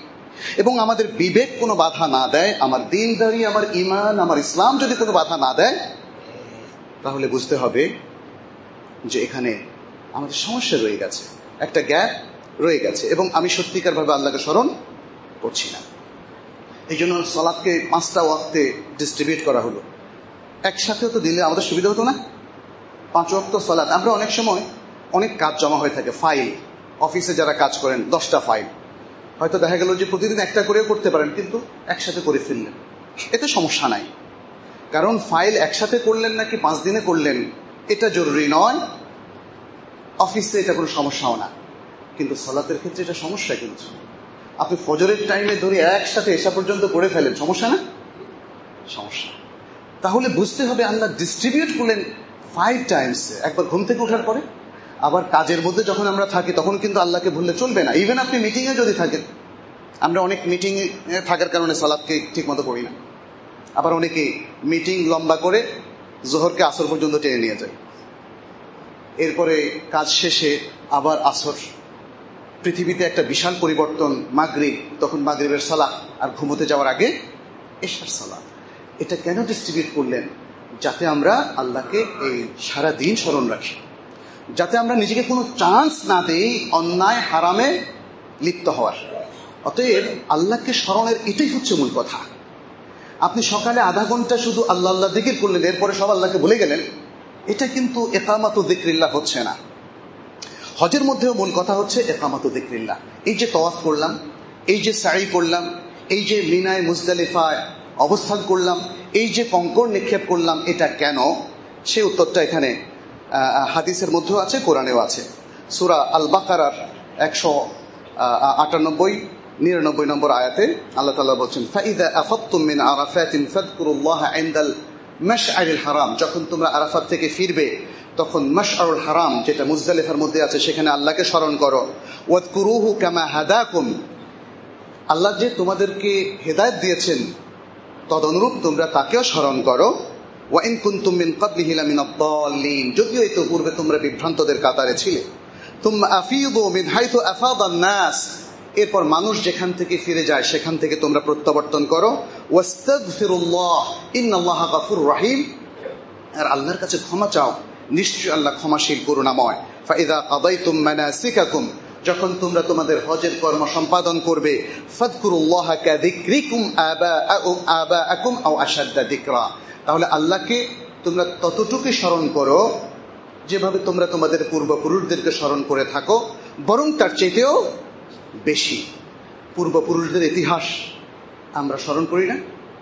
এবং আমাদের বিবেক কোনো বাধা না দেয়, আমার দিনদারি, আমার ইমান আমার ইসলাম যদি কোনো বাধা না দেয়, তাহলে বুঝতে হবে যে এখানে আমাদের সমস্যা রয়ে গেছে, একটা গ্যাপ রয়ে গেছে, এবং আমি সত্যিকারভাবে আল্লাহকে স্মরণ করছি না। এই জন্য সলাদকে পাঁচটা ওয়াক্তে ডিস্ট্রিবিউট করা হলো। একসাথে তো দিলে আমাদের সুবিধা হতো না। পাঁচ ওয়াক্ত সলাদ আমরা অনেক সময় অনেক কাজ জমা হয়ে থাকে, ফাইল। অফিসে যারা কাজ করেন, দশটা ফাইল। হয়তো দেখা গেল যে প্রতিদিন একটা করেও করতে পারেন, কিন্তু একসাথে করে ফেললেন। এতে সমস্যা নাই। কারণ ফাইল একসাথে করলেন নাকি পাঁচ দিনে করলেন? এটা জরুরি নয়। অফিসে এটা কোনো সমস্যাও না। কিন্তু সলাতের ক্ষেত্রে এটা সমস্যা কিন্তু। আপনি ফজরের টাইমে ধরে একসাথে এসা পর্যন্ত করে ফেলেন, সমস্যা না? সমস্যা। তাহলে বুঝতে হবে আল্লাহ ডিস্ট্রিবিউট করলেন ফাইভ টাইমস একবার ঘুম থেকে ওঠার পরে। আবার কাজের মধ্যে যখন আমরা থাকি, তখন কিন্তু আল্লাহকে ভুললে চলবে না। ইভেন আপনি মিটিংয়ে যদি থাকেন, আমরা অনেক মিটিংয়ে থাকার কারণে সালাদকে ঠিক মতো করি না। আবার অনেকে মিটিং লম্বা করে জোহরকে আসর পর্যন্ত টেনে নিয়ে যায়। এরপরে কাজ শেষে আবার আসর। পৃথিবীতে একটা বিশাল পরিবর্তন, মাগরিব, তখন মাগরিবের সালাহ আর ঘুমোতে যাওয়ার আগে এশার সালাহ। এটা কেন ডিস্ট্রিবিউট করলেন? যাতে আমরা আল্লাহকে এই সারা দিন স্মরণ রাখি। যাতে আমরা নিজেকে কোনো চান্স না দেই অন্যায়, হারামে লিপ্ত হওয়ার। অতএব আল্লাহকে স্মরণের এটাই হচ্ছে মূল কথা। আপনি সকালে আধা ঘণ্টা শুধু আল্লাহ আল্লাহ দিকির করলেন, এরপরে সব আল্লাহকে বলে গেলেন, এটা কিন্তু একামাত দিক্রিল্লা হচ্ছে না। হজের মধ্যেও মূল কথা হচ্ছে একামাত দিক্রিল্লা এই যে তওয়াফ করলাম, এই যে সাড়ি করলাম, এই যে মিনায় মুজদালিফায় অবস্থান করলাম, এই যে কঙ্কর নিক্ষেপ করলাম, এটা কেন? সে উত্তরটা এখানে হাদিসের মধ্যেও আছে, কোরআনেও আছে। সুরা আল বাকারার একশো আটানব্বই নিরানব্বই নম্বর আয়াতে আল্লাহ তালা বলছেন, ফাইদা আফাতুম মিন আরাফাতিন ফাদকুরুল্লাহ ইনদাল মাশআরিল হারাম। যখন তোমরা আরাফাত থেকে ফিরবে, তখন মাশআরুল হারাম, যেটা মুজদালিফার মধ্যে আছে, সেখানে আল্লাহকে স্মরণ করো। ওয়াদকুরুহু কামা হাদাকুম, আল্লাহ যে তোমাদেরকে হেদায়েত দিয়েছেন, তদনুরূপ তোমরা তাকেও স্মরণ করো। ওয়াইন কুনতুম মিন ক্বাবলিহি লামিন আদ-দাল্লিন যদিও এই তো পূর্বে তোমরা বিভ্রান্তদের কাতারে ছিলে। তুম্মা আফিদু মিন হাইথু আফাদান নাস এরপর মানুষ যেখান থেকে ফিরে যায়, সেখান থেকে তোমরা প্রত্যাবর্তন করো। গাফুর রাহিম। আর আল্লাহর কাছে ক্ষমা চাও, নিশ্চয়ই আল্লাহ ক্ষমাশীল, করুণাময়। ফাইদা কাদাইতুম মানাসিকাকুম, যখন তোমরা তোমাদের হজের কর্ম সম্পাদন করবে তাহলে আল্লাহকে তোমরা ততটুকুই স্মরণ করো, যেভাবে তোমরা তোমাদের পূর্বপুরুষদেরকে স্মরণ করে থাকো, বরং তার চাইতেও বেশি। পূর্বপুরুষদের ইতিহাস আমরা স্মরণ করি না।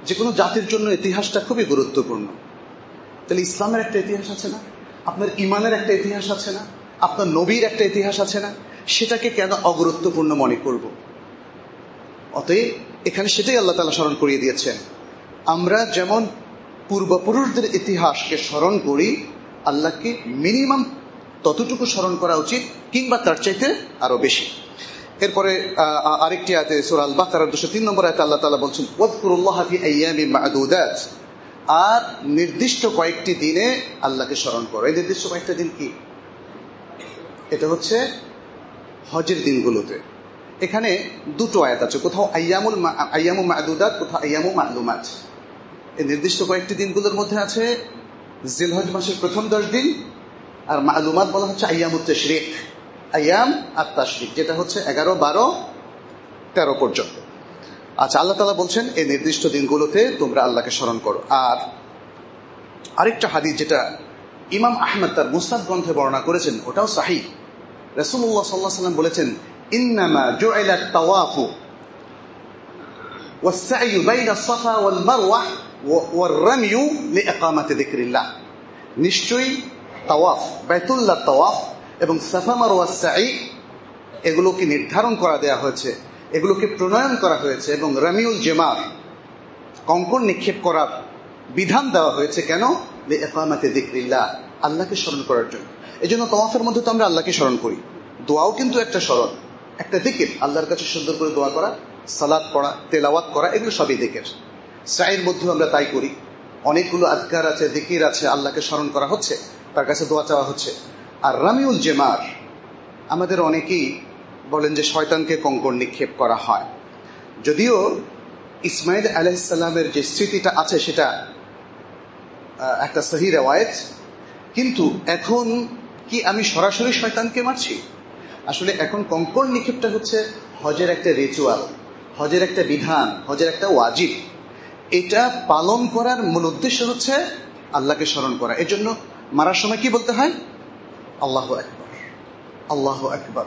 যে কোনো জাতির জন্য ইতিহাসটা খুবই গুরুত্বপূর্ণ। তাহলে ইসলামের একটা ইতিহাস আছে না? আপনার ইমানের একটা ইতিহাস আছে না? আপনার নবীর একটা ইতিহাস আছে না? সেটাকে কেন অগুরুত্বপূর্ণ মনে করব? অতএব এখানে সেটাই আল্লাহ তালা স্মরণ করিয়ে দিয়েছেন। আমরা যেমন পূর্বপুরুষদের ইতিহাসকে স্মরণ করি, আল্লাহকে মিনিমাম ততটুকু স্মরণ করা উচিত কিংবা তার চাইতে আরও বেশি। এরপরে আরেকটি আয়তে সুরাল বাকার দুশো তিন নম্বর আয়তে আল্লাহ তালা বলছেন আর নির্দিষ্ট কয়েকটি দিনে আল্লাহকে স্মরণ করো। এই নির্দিষ্ট কয়েকটা দিন কি? এটা হচ্ছে হজের দিনগুলোতে। এখানে দুটো আয়াত আছে, কোথাও আয়ামুল আয়ামু মাদুদাত, কোথাও আয়ামু মালুমাত। এই নির্দিষ্ট কয়েকটি দিনগুলোর মধ্যে আছে জিলহজ মাসের প্রথম দশ দিন, আর মালুমাত বলা হচ্ছে আয়ামুত তশরিক আয়াম আর তাশরিক যেটা হচ্ছে এগারো বারো তেরো পর্যন্ত আচ্ছা আল্লাহ তালা বলছেন এই নির্দিষ্ট দিনগুলোতে তোমরা আল্লাহকে স্মরণ করো আর আরেকটা হাদিস যেটা ইমাম আহমদ তার মুস্তাদ গ্রন্থে বর্ণনা করেছেন ওটাও সাহি রসুল্লাহ সাল্লাহ সাল্লাম বলেছেন ইন্নামা জুআইলা তাওয়াফু والسعي بين الصفا والمروة والرمي لإقامة ذكر الله নিশ্চয়ই তাওয়াফ বাইতুল্লাহ তাওয়াফ এবং সাফা মারোয়া সাই এগুলোকে নির্ধারণ করা দেয়া হয়েছে, এগুলোকে প্রণয়ন করা হয়েছে এবং রামিউল জেমার কঙ্কন নিক্ষেপ করার বিধান দেওয়া হয়েছে কেন? একামাতে দিক্রিল্লাহ আল্লাহকে স্মরণ করার জন্য। এই জন্য তওয়াফের মধ্যে তো আমরা আল্লাহকে স্মরণ করি। দোয়াও কিন্তু একটা স্মরণ, একটা দিকের আল্লাহর কাছে সুন্দর করে দোয়া করা সালাদ পড়া, তেলাওয়াত করা, এগুলো সবই দিকের সাইয়ের মধ্যেও আমরা তাই করি। অনেকগুলো আজকার আছে দিকির আছে, আল্লাহকে স্মরণ করা হচ্ছে, তার কাছে দোয়া চাওয়া হচ্ছে। আর রামিউল জেমার, আমাদের অনেকেই বলেন যে শয়তানকে কঙ্কর নিক্ষেপ করা হয়। যদিও ইসমাইল আলাইসাল্লামের যে স্মৃতিটা আছে সেটা একটা সহি রেওয়ায়ত, কিন্তু এখন কি আমি সরাসরি শয়তানকে মারছি? আসলে এখন কঙ্কর নিক্ষেপটা হচ্ছে হজের একটা রিচুয়াল হজের একটা বিধান, হজের একটা ওয়াজিব। এটা পালন করার মূল উদ্দেশ্য হচ্ছে আল্লাহকে স্মরণ করা। এই জন্য মারার সময় কি বলতে হয়? আল্লাহ একবার আল্লাহ একবার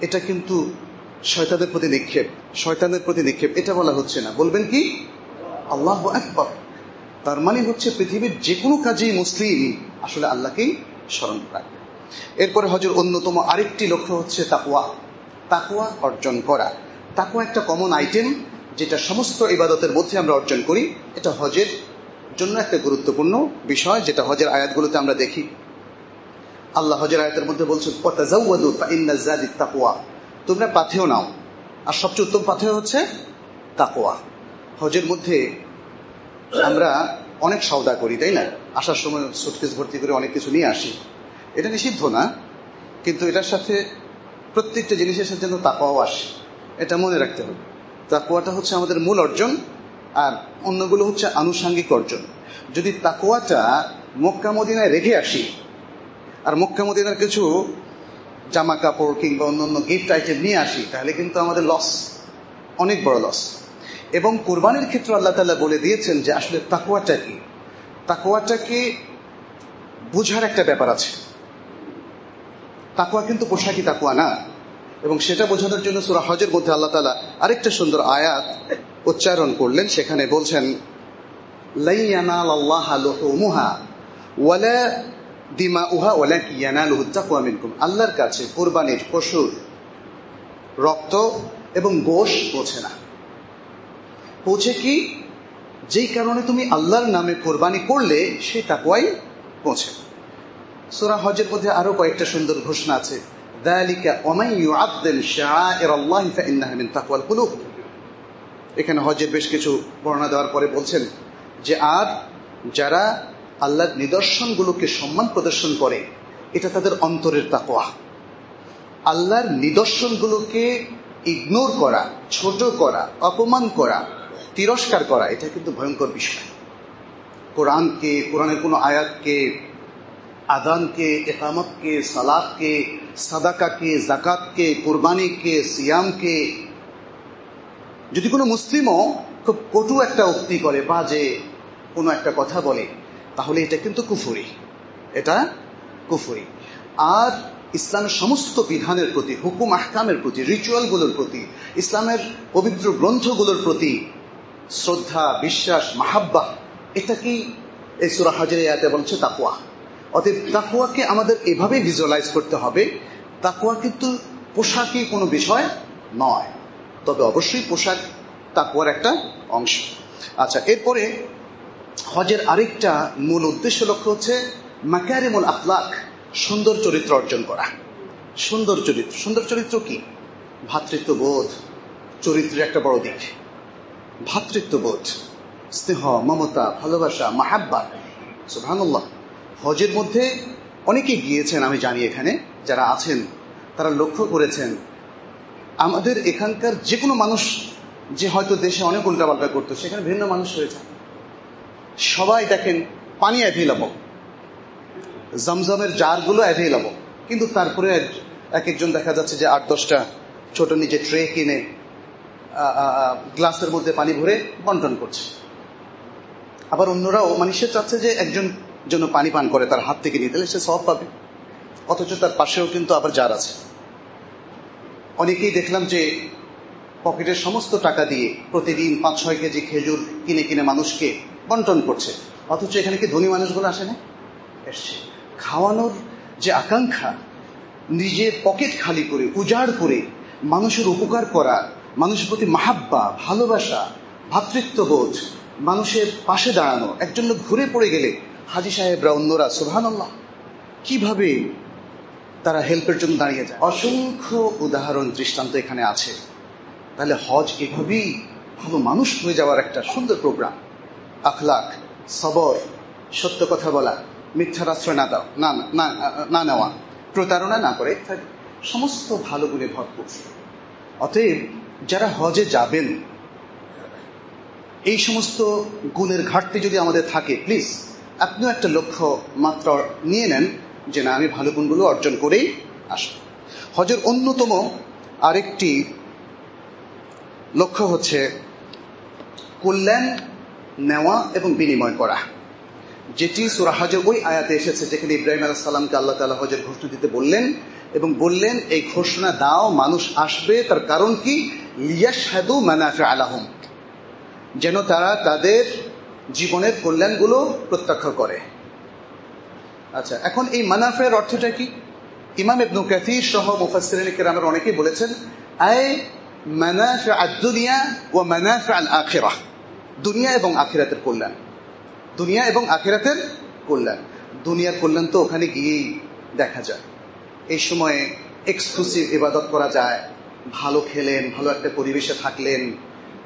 এটা কিন্তু শয়তানের প্রতি নিক্ষেপ, শয়তানের প্রতি নিক্ষেপ, এটা বলা হচ্ছে না। বলবেন কি? আল্লাহ একবার তার মানে হচ্ছে পৃথিবীর যে কোনো কাজেই মুসলিম আসলে আল্লাহকেই স্মরণ রাখবে। এরপরে হজের অন্যতম আরেকটি লক্ষ্য হচ্ছে তাকুয়া তাকুয়া অর্জন করা। তাকুয়া একটা কমন আইটেম যেটা সমস্ত ইবাদতের মধ্যে আমরা অর্জন করি। এটা হজের জন্য একটা গুরুত্বপূর্ণ বিষয়, যেটা হজের আয়াতগুলোতে আমরা দেখি। আল্লাহ হজের আয়াতের মধ্যে বলছেন তাকুয়া। তোমরা পাথেও নাও। আর সবচেয়ে উত্তম পাথেও হচ্ছে তাকোয়া। হজের মধ্যে আমরা অনেক সওদা করি, তাই না? আসার সময় সুটকেস ভর্তি করে অনেক কিছু নিয়ে আসি। এটা নিষিদ্ধ না, কিন্তু এটার সাথে প্রত্যেকটা জিনিসের সাথে যেন তাকোয়াও আসে, এটা মনে রাখতে হবে। তাকোয়াটা হচ্ছে আমাদের মূল অর্জন, আর অন্যগুলো হচ্ছে আনুষাঙ্গিক অর্জন। যদি তাকোয়াটা মক্কা মদিনায় রেখে আসি আর মক্কা মদিনার কিছু জামা কাপড় কিংবা অন্য অন্য গিফট আইটেম নিয়ে আসি, তাহলে কিন্তু আমাদের লস অনেক বড় লস এবং কোরবানির ক্ষেত্রে আল্লাহ তালা বলে দিয়েছেন যে আসলে তাকুয়াটা কি? তাকুয়াটাকে বুঝার একটা ব্যাপার আছে। তাকুয়া কিন্তু পোশাকি তাকুয়া না। এবং সেটা বোঝানোর জন্য সুরা হজের মধ্যে আল্লাহ তালা আরেকটা সুন্দর আয়াত উচ্চারণ করলেন। সেখানে বলছেন আল্লাহর কাছে কোরবানির পশুর রক্ত এবং গোশ পৌঁছে না। পৌঁছে কি? যেই কারণে তুমি আল্লাহর নামে কোরবানি করলে সে তাকুয়াই পৌঁছে সুরা হজের মধ্যে আরও কয়েকটা সুন্দর ঘোষণা আছে। এখানে হজের বেশ কিছু বর্ণনা দেওয়ার পরে বলছেন যে আর যারা আল্লাহর নিদর্শনগুলোকে সম্মান প্রদর্শন করে, এটা তাদের অন্তরের তাকোয়া আল্লাহর নিদর্শনগুলোকে ইগনোর করা, ছোট করা, অপমান করা, তিরস্কার করা, এটা কিন্তু ভয়ঙ্কর বিষয়। কোরআনকে, কোরআনের কোনো আয়াতকে, আদানকে, একামতকে সালাদকে সাদাকাকে জাকাতকে কোরবানিকে, সিয়ামকে। যদি কোনো মুসলিমও খুব কটু একটা উক্তি করে বা যে কোনো একটা কথা বলে তাহলে এটা কিন্তু কুফুরি। এটা কুফুরি। আর ইসলামের সমস্ত বিধানের প্রতি, হুকুম আহকামের প্রতি রিচুয়ালগুলোর প্রতি, ইসলামের পবিত্র গ্রন্থগুলোর প্রতি শ্রদ্ধা, বিশ্বাস, মাহাব্বা, এটা কি এই সুরা হাজারে আয়াতে বলছে তাকুয়া অতএব তাকুয়াকে আমাদের এভাবে ভিজুয়ালাইজ করতে হবে। তাকুয়া কিন্তু পোশাকই কোনো বিষয় নয়। তবে অবশ্যই পোশাক তাকুয়ার একটা অংশ। আচ্ছা এরপরে হজের আরেকটা মূল উদ্দেশ্য লক্ষ্য হচ্ছে মাকারিমুল আখলাক, সুন্দর চরিত্র অর্জন করা। সুন্দর চরিত্র। সুন্দর চরিত্র কি? ভাতৃত্ববোধ, চরিত্রের একটা বড় দিক। ভাতৃত্ববোধ, স্নেহ, মমতা, ভালোবাসা, মাহাব্বা। সুবহানাল্লাহ। হজের মধ্যে অনেকে গিয়েছেন, আমি জানি এখানে, যারা আছেন, তারা লক্ষ্য করেছেন, আমাদের এখানকার যে কোনো মানুষ যে হয়তো দেশে অনেক উল্টাপাল্টা করতো, সেখানে ভিন্ন মানুষ হয়েছে সবাই দেখেন, পানি অ্যাভেলেবল জমজমের জারগুলো অ্যাভেলেবল কিন্তু তারপরে এক একজন দেখা যাচ্ছে যে আট, দশটা ছোট নিজে ট্রে কিনে গ্লাসের মধ্যে পানি ভরে বন্টন করছে। আবার অন্যরাও মানে সে চাচ্ছে যে একজন জন্য পানি পান করে তার হাত থেকে নিয়ে সে সব পাবে। অথচ তার পাশেও কিন্তু আবার জার আছে। অনেকেই দেখলাম যে পকেটের সমস্ত টাকা দিয়ে প্রতিদিন পাঁচ, ছয় কেজি খেজুর কিনে কিনে মানুষকে বন্টন করছে। অথচ এখানে কি ধনী মানুষগুলো আসে না? এসছে। খাওয়ানোর যে আকাঙ্ক্ষা, নিজের পকেট খালি করে, উজাড় করে, মানুষের উপকার করা, মানুষের প্রতি মাহাব্বা, ভালোবাসা, ভাতৃত্ববোধ, মানুষের পাশে দাঁড়ানো, একজন লোক ঘুরে পড়ে গেলে, হাজি সাহেবরা অন্যরা, সুবহানাল্লাহ, কীভাবে তারা হেল্পের জন্য দাঁড়িয়ে যায়? অসংখ্য উদাহরণ দৃষ্টান্ত এখানে আছে। তাহলে হজ এভাবেই ভালো মানুষ হয়ে যাওয়ার একটা সুন্দর প্রোগ্রাম। আখলাখ সবর, সত্য কথা বলা, মিথ্যার আশ্রয় না দাও, না না নেওয়া, প্রতারণা না করে সমস্ত ভালো গুণে ভরপুর। অতএব যারা হজে যাবেন, এই সমস্ত গুণের ঘাটতি যদি আমাদের থাকে প্লিজ আপনিও একটা লক্ষ্য মাত্রা নিয়ে নেন যে না, আমি ভালো গুণগুলো অর্জন করেই আসব। হজের অন্যতম আরেকটি লক্ষ্য হচ্ছে কল্যাণ নেওয়া এবং বিনিময় করা। যেটি সুরা ওই আয়াতে এসেছে যেখানে ইব্রাহিম আলাহ সাল্লামকে আল্লাহ তালা হজের ঘোষণা দিতে বললেন এবং বললেন, এই ঘোষণা দাও, মানুষ আসবে, তার কারণ কি? লিয়াসাদু মানাফে আলাহম যেন তারা তাদের জীবনের কল্যাণগুলো প্রত্যক্ষ করে। আচ্ছা এখন এই মানাফের অর্থটা কি? ইমাম ইবনু কাথির সহ মুফাসসিরিন কেরামের অনেকেই বলেছেন, আয় মানাফে আদ-দুনিয়া ও মানাফে আল আখিরাহ দুনিয়া এবং আখেরাতের কল্যাণ। দুনিয়া এবং আখেরাতের কল্যাণ। দুনিয়ার কল্যাণ তো ওখানে গিয়েই দেখা যায়। এই সময়ে এক্সক্লুসিভ ইবাদত করা যায়। ভালো খেলেন, ভালো একটা পরিবেশে থাকলেন,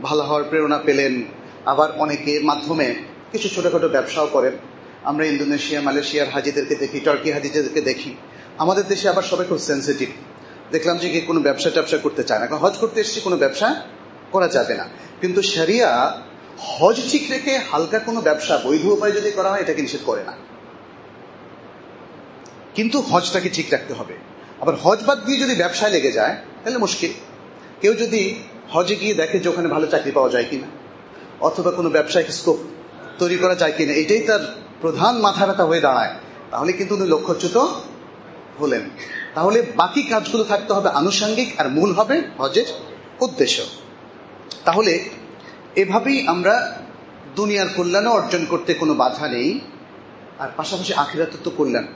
ভালো হওয়ার প্রেরণা পেলেন। আবার অনেকে মাধ্যমে কিছু ছোটোখাটো ব্যবসাও করেন। আমরা ইন্দোনেশিয়া, মালয়েশিয়ার হাজিদেরকে দেখি, টার্কি হাজিদেরকে দেখি। আমাদের দেশে আবার সবাই খুব সেন্সিটিভ দেখলাম যে কোনো ব্যবসা ট্যাবসা করতে চায় না। কারণ হজ করতে এসেছি, কোনো ব্যবসা করা যাবে না। কিন্তু সারিয়া হজ ঠিক রেখে হালকা কোনো ব্যবসা, বৈধ উপায় যদি করা হয়, এটাকে নিষেধ করে না। কিন্তু হজটাকে ঠিক রাখতে হবে। আবার হজ বাদ দিয়ে যদি ব্যবসায় লেগে যায়, তাহলে মুশকিল। কেউ যদি হজে গিয়ে দেখে যে ওখানে ভালো চাকরি পাওয়া যায় কিনা, অথবা কোনো ব্যবসায়িক স্কোপ তৈরি করা যায় কিনা, এটাই তার প্রধান মাথা ব্যথা হয়ে দাঁড়ায়। তাহলে কিন্তু উনি লক্ষ্যচ্যুত হলেন। তাহলে বাকি কাজগুলো থাকতে হবে আনুষঙ্গিক, আর মূল হবে হজের উদ্দেশ্য। তাহলে এভাবেই আমরা দুনিয়ার কল্যাণও অর্জন করতে কোনো বাধা নেই। আর পাশাপাশি আখিরাতের তো কল্যাণ।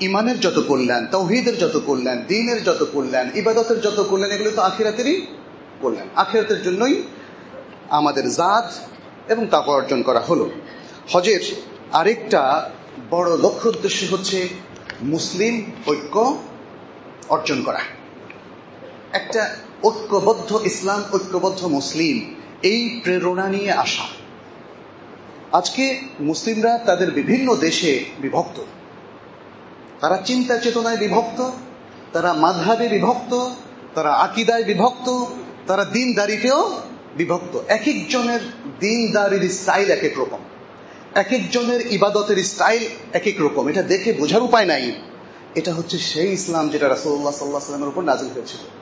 ইমানের যত কল্যাণ, তৌহিদের যত কল্যাণ, দিনের যত কল্যাণ, ইবাদতের যত কল্যাণ, এগুলো তো আখিরাতেরই কল্যাণ। আখিরাতের জন্যই আমাদের জাত এবং তাকে অর্জন করা হলো। হজের আরেকটা বড় লক্ষ্য উদ্দেশ্য হচ্ছে মুসলিম ঐক্য অর্জন করা। একটা ঐক্যবদ্ধ ইসলাম, ঐক্যবদ্ধ মুসলিম এই প্রেরণা নিয়ে আসা। আজকে মুসলিমরা তাদের বিভিন্ন দেশে বিভক্ত। তারা চিন্তা চেতনায় বিভক্ত, তারা মাধাবে বিভক্ত, তারা আকিদায় বিভক্ত, তারা দিনদারিতেও বিভক্ত। এক একজনের দিনদারির স্টাইল এক এক রকম। এক একজনের ইবাদতের স্টাইল এক এক রকম। এটা দেখে বোঝার উপায় নাই। এটা হচ্ছে সেই ইসলাম যেটা রাসুল্লাহ সাল্লাহ সাল্লামের উপর নাজিল হয়েছিল।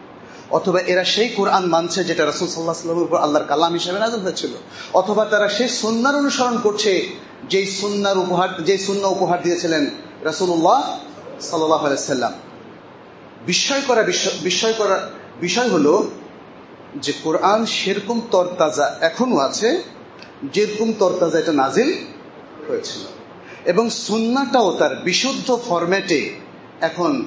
অথবা এরা সেই কোরআন মানছে যেটা রাসুল সাল্লাহ সাল্লামের উপর আল্লাহর কালাম হিসাবে নাজিল হয়েছিল। অথবা তারা সেই সুন্নার অনুসরণ করছে, যেই সুন্নার উপহার, যেই সুন্না উপহার দিয়েছিলেন রাসুল্লাহ সাল্লাহ সাল্লাম বিস্ময় করা বিস্ময় করা বিষয় হলো যে কোরআন সেরকম তরতাজা এখনও আছে, যেরকম তরতাজা এটা নাজিল হয়েছিল। এবং সুন্নাটাও তার বিশুদ্ধ ফরম্যাটে এখন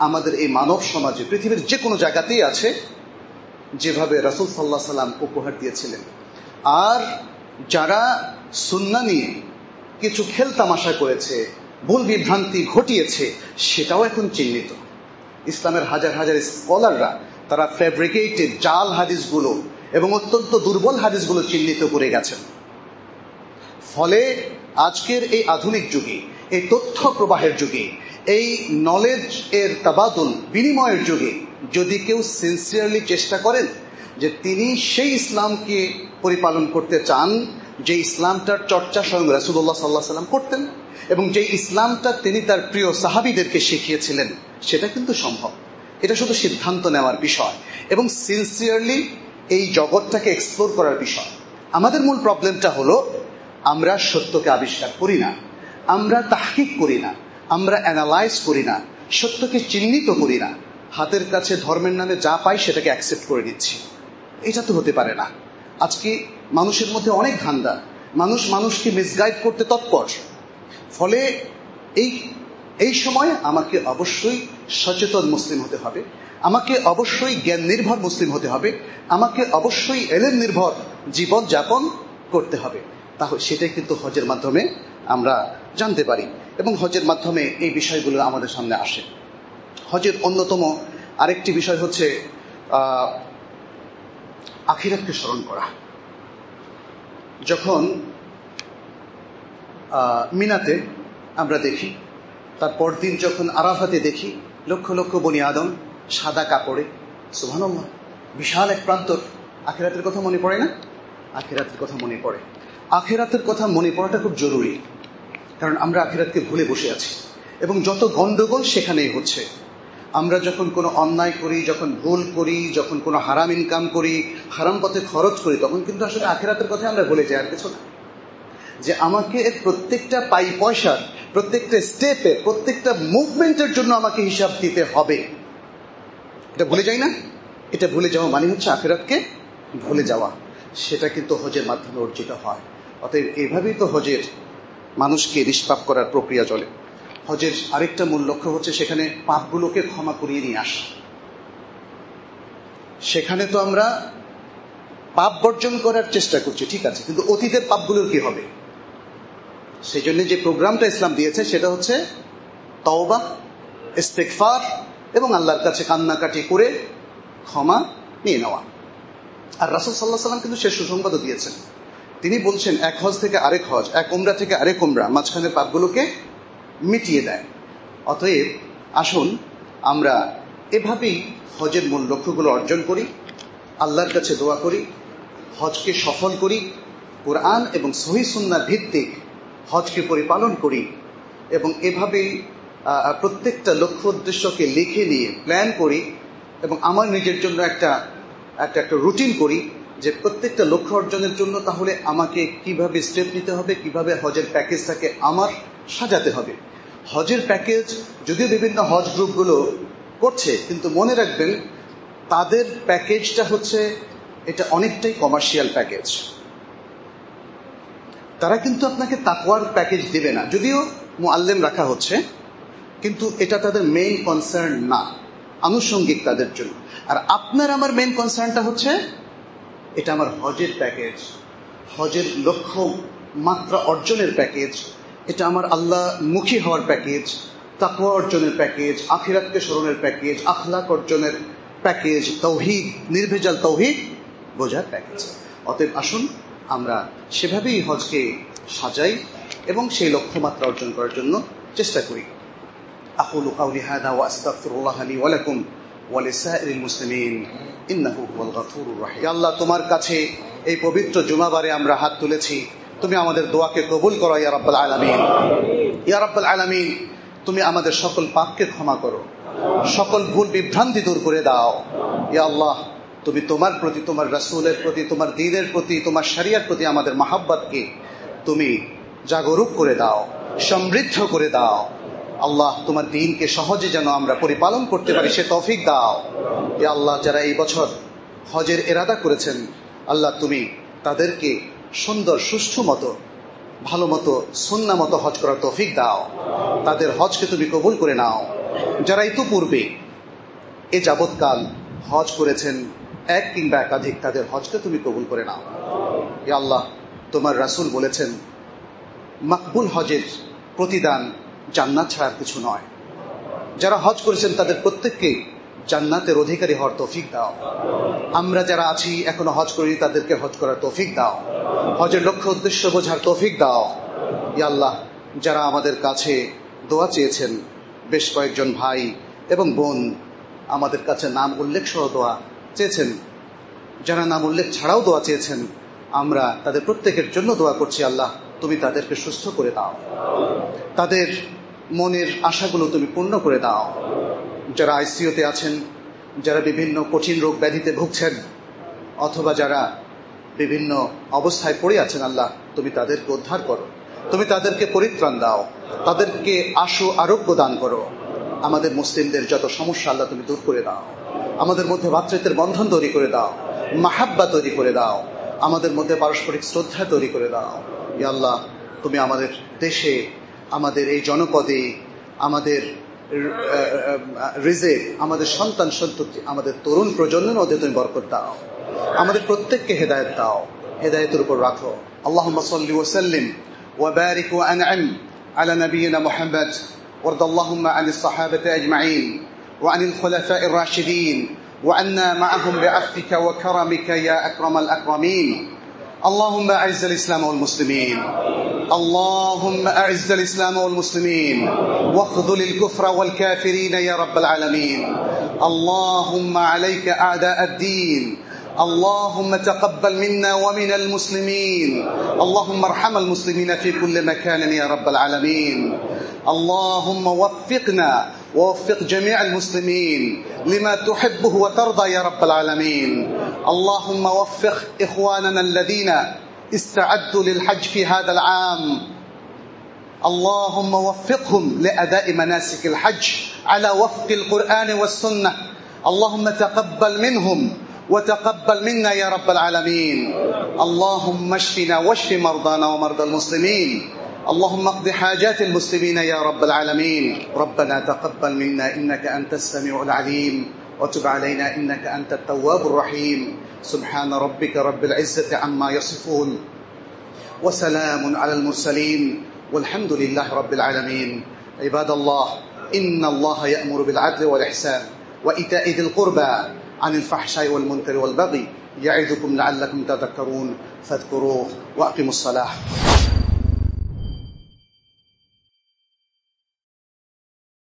আমাদের এই মানব সমাজে, পৃথিবীর যে কোনো জায়গাতেই আছে, যেভাবে রাসুল সাল্লাহ সাল্লাম উপহার দিয়েছিলেন। আর যারা সুন্না নিয়ে কিছু খেলতামাশা করেছে, ভুল বিভ্রান্তি ঘটিয়েছে, সেটাও এখন চিহ্নিত। ইসলামের হাজার হাজার স্কলাররা, তারা ফ্যাব্রিকেটেড জাল হাদিসগুলো এবং অত্যন্ত দুর্বল হাদিসগুলো চিহ্নিত করে গেছেন। ফলে আজকের এই আধুনিক যুগে এই তথ্য প্রবাহের যুগে, এই নলেজ এর তাবাদুল বিনিময়ের যুগে, যদি কেউ সিনসিয়ারলি চেষ্টা করেন যে তিনি সেই ইসলামকে পরিপালন করতে চান, যে ইসলামটার চর্চা স্বয়ং রাসুল্লাহ সাল্লাহ সাল্লাম করতেন এবং যে ইসলামটা তিনি তার প্রিয় সাহাবিদেরকে শিখিয়েছিলেন, সেটা কিন্তু সম্ভব। এটা শুধু সিদ্ধান্ত নেওয়ার বিষয় এবং সিনসিয়ারলি এই জগৎটাকে এক্সপ্লোর করার বিষয়। আমাদের মূল প্রবলেমটা হলো, আমরা সত্যকে আবিষ্কার করি না। আমরা তাহকিক করি না, আমরা অ্যানালাইজ করি না, সত্যকে চিহ্নিত করি না। হাতের কাছে ধর্মের নামে যা পাই সেটাকে অ্যাকসেপ্ট করে নিচ্ছি। এটা তো হতে পারে না। আজকে মানুষের মধ্যে অনেক ধান্দা। মানুষ মানুষকে মিসগাইড করতে তৎপর। ফলে এই এই সময় আমাকে অবশ্যই সচেতন মুসলিম হতে হবে। আমাকে অবশ্যই জ্ঞান নির্ভর মুসলিম হতে হবে। আমাকে অবশ্যই এলেন নির্ভর জীবন যাপন করতে হবে। তাহলে সেটাই কিন্তু হজের মাধ্যমে আমরা জানতে পারি এবং হজের মাধ্যমে এই বিষয়গুলো আমাদের সামনে আসে। হজের অন্যতম আরেকটি বিষয় হচ্ছে আখিরাতকে স্মরণ করা। যখন মিনাতে আমরা দেখি, তার পরদিন যখন আরাফাতে দেখি, লক্ষ লক্ষ বনি আদম সাদা কাপড়ে সুভানম্মা বিশাল এক প্রান্তর। আখেরাতের কথা মনে পড়ে না? আখেরাতের কথা মনে পড়ে। আখেরাতের কথা মনে পড়াটা খুব জরুরি। কারণ আমরা আখেরাতকে ভুলে বসে আছি। এবং যত গন্ডগোল সেখানেই হচ্ছে। আমরা যখন কোনো অন্যায় করি, যখন ভুল করি, যখন কোনো হারাম ইনকাম করি, হারাম পথে খরচ করি, তখন কিন্তু আসলে আখেরাতের কথা আমরা ভুলে যাই আর কিছু না। যে আমাকে প্রত্যেকটা পাই পয়সার, প্রত্যেকটা স্টেপে প্রত্যেকটা মুভমেন্টের জন্য আমাকে হিসাব দিতে হবে। এটা ভুলে যাই না? এটা ভুলে যাওয়া মানে হচ্ছে আখেরাতকে ভুলে যাওয়া। সেটা কিন্তু হজের মাধ্যমে অর্জিত হয়। অতএব এভাবেই তো হজের মানুষকে নিষ্পাপ করার প্রক্রিয়া চলে। হজের আরেকটা মূল লক্ষ্য হচ্ছে সেখানে পাপগুলোকে ক্ষমা করিয়ে নিয়ে আসা। সেখানে তো আমরা পাপ বর্জন করার চেষ্টা করছি, ঠিক আছে, কিন্তু অতীতের পাপগুলোর কি হবে? সেই জন্য যে প্রোগ্রামটা ইসলাম দিয়েছে সেটা হচ্ছে তওবা ইস্তেকফার এবং আল্লাহর কাছে কান্নাকাটি করে ক্ষমা নিয়ে নেওয়া। আর রাসুল সাল্লাহ সাল্লাম কিন্তু সে সুসংবাদও দিয়েছেন। তিনি বলছেন, এক হজ থেকে আরেক হজ, এক উমরা থেকে আরেক উমরা মাঝখানের পাপগুলোকে মিটিয়ে দেয়। অতএব, আসুন, আমরা এভাবেই হজের মূল লক্ষ্যগুলো অর্জন করি, আল্লাহর কাছে দোয়া করি, হজকে সফল করি, কোরআন এবং সহি সুন্নার ভিত্তিক হজকে পরিপালন করি এবং এভাবেই প্রত্যেকটা লক্ষ্য উদ্দেশ্যকে লিখে নিয়ে প্ল্যান করি এবং আমার নিজের জন্য একটা একটা একটা রুটিন করি। যে প্রত্যেকটা লক্ষ্য অর্জনের জন্য তাহলে আমাকে কীভাবে স্টেপ নিতে হবে, কীভাবে হজের প্যাকেজটাকে আমার সাজাতে হবে। হজের প্যাকেজ যদিও বিভিন্ন হজ গ্রুপগুলো করছে, কিন্তু মনে রাখবেন তাদের প্যাকেজটা হচ্ছে এটা অনেকটাই কমার্শিয়াল প্যাকেজ তারা কিন্তু আপনাকে তাকওয়ার প্যাকেজ দেবে না, যদিও মোয়াল্লেম রাখা হচ্ছে, কিন্তু এটা তাদের মেইন কনসার্ন না, আনুষঙ্গিক তাদের জন্য। আর আপনার আমার মেইন কনসার্নটা হচ্ছে এটা আমার হজের প্যাকেজ। হজের লক্ষ্য মাত্রা অর্জনের প্যাকেজ। এটা আমার আল্লাহ মুখী হওয়ার প্যাকেজ। তাকুয়া অর্জনের প্যাকেজ। আখিরাতকে স্মরণের প্যাকেজ। আখলাক অর্জনের প্যাকেজ। তৌহিদ, নির্ভেজাল তৌহিদ বোঝার প্যাকেজ। অতএব আসুন, আমরা সেভাবেই হজকে সাজাই এবং সেই লক্ষ্যমাত্রা অর্জন করার জন্য চেষ্টা করি। আকুল আউলি হায়দা ওয়াস্তাগফিরুল্লাহ লি ওয়া ওয়ালাইকুম আল্লাহ, তোমার কাছে এই পবিত্র জুমাবারে আমরা হাত তুলেছি। তুমি আমাদের দোয়াকে কবুল করো ইয়ারব্বাল আলমিন। ইয়ারব্বাল আলমিন, তুমি আমাদের সকল পাপকে ক্ষমা করো। সকল ভুল বিভ্রান্তি দূর করে দাও। ইয়া আল্লাহ, তুমি তোমার প্রতি, তোমার রাসুলের প্রতি, তোমার দিনের প্রতি, তোমার শরিয়ার প্রতি আমাদের মাহাব্বাতকে তুমি জাগরুক করে দাও, সমৃদ্ধ করে দাও। আল্লাহ তোমার দিনকে সহজে যেন আমরা পরিপালন করতে পারি, সে তৌফিক দাও। এ আল্লাহ, যারা এই বছর হজের এরাদা করেছেন, আল্লাহ তুমি তাদেরকে সুন্দর, সুষ্ঠু মতো, ভালো মতো, সন্না মতো হজ করার তৌফিক দাও। তাদের হজকে তুমি কবুল করে নাও। যারা ইতিপূর্বে এ যাবৎকাল হজ করেছেন, এক কিংবা একাধিক, তাদের হজকে তুমি কবুল করে নাও। এ আল্লাহ, তোমার রাসুল বলেছেন, মাকবুল হজের প্রতিদান জান্নাত ছাড়ার কিছু নয়। যারা হজ করেছেন, তাদের প্রত্যেককে জান্নাতের অধিকারী হওয়ার তৌফিক দাও। আমরা যারা আছি, এখনও হজ করি তাদেরকে হজ করার তৌফিক দাও। হজের লক্ষ্য, উদ্দেশ্য বোঝার তৌফিক দাও। আল্লাহ, যারা আমাদের কাছে দোয়া চেয়েছেন, বেশ কয়েকজন ভাই এবং বোন আমাদের কাছে নাম উল্লেখ সহ দোয়া চেয়েছেন। যারা নাম উল্লেখ ছাড়াও দোয়া চেয়েছেন, আমরা তাদের প্রত্যেকের জন্য দোয়া করছি, আল্লাহ, তুমি তাদেরকে সুস্থ করে দাও। তাদের মনের আশাগুলো তুমি পূর্ণ করে দাও। যারা আইসিওতে আছেন, যারা বিভিন্ন কঠিন রোগ ব্যাধিতে ভুগছেন, অথবা যারা বিভিন্ন অবস্থায় পড়ে আছেন, আল্লাহ, তুমি তাদেরকে উদ্ধার করো। তুমি তাদেরকে পরিত্রাণ দাও। তাদেরকে আশু আরোগ্য দান করো। আমাদের মুসলিমদের যত সমস্যা, আল্লাহ, তুমি দূর করে দাও। আমাদের মধ্যে ভাতৃত্বের বন্ধন তৈরি করে দাও। মাহাব্বা তৈরি করে দাও। আমাদের মধ্যে পারস্পরিক শ্রদ্ধা তৈরি করে দাও। আল্লাহ, তুমি আমাদের দেশে আমাদের এই জনপদে আমাদের রিজে আমাদের সন্তান সন্ততি আমাদের তরুণ প্রজন্মের মধ্যে তুমি বরকত দাও আমাদের প্রত্যেককে হেদায়ত দাও হেদায়তের উপর রাখো আল্লাহ সাল্লি ওসাল্লিম وبارك وأنعم على نبينا محمد وارض اللهم عن الصحابة أجمعين وعن الخلفاء الراشدين وعنا معهم بعفك وكرمك يا أكرم الأكرمين اللهم أعز الإسلام والمسلمين اللهم أعز الإسلام والمسلمين واخذل الكفر والكافرين يا رب العالمين. اللهم عليك أعداء الدين. اللهم تقبل منا ومن المسلمين. اللهم ارحم المسلمين في كل مكان يا رب العالمين. اللهم وفقنا ووفق جميع المسلمين لما تحبه وترضى يا رب العالمين. اللهم وفق إخواننا الذين استعدوا للحج في هذا العام. اللهم وفقهم لأداء مناسك الحج على وفق القرآن والسنة. اللهم تقبل منهم وتقبل منا يا رب العالمين. اللهم اشفنا واشف مرضانا ومرضى المسلمين. اللهم اقض حاجات المسلمين يا رب العالمين. ربنا تقبل منا إنك أنت السميع العليم. وتب علينا إنك أنت التواب الرحيم. سبحان ربك رب العزة عما يصفون. وسلام على المرسلين. والحمد لله رب العالمين. عباد الله إن الله يأمر بالعدل والإحسان وإيتاء ذي القربى عن الفحشاء والمنكر والبغي يعظكم لعلكم تذكرون. فاذكروه وأقيموا الصلاة.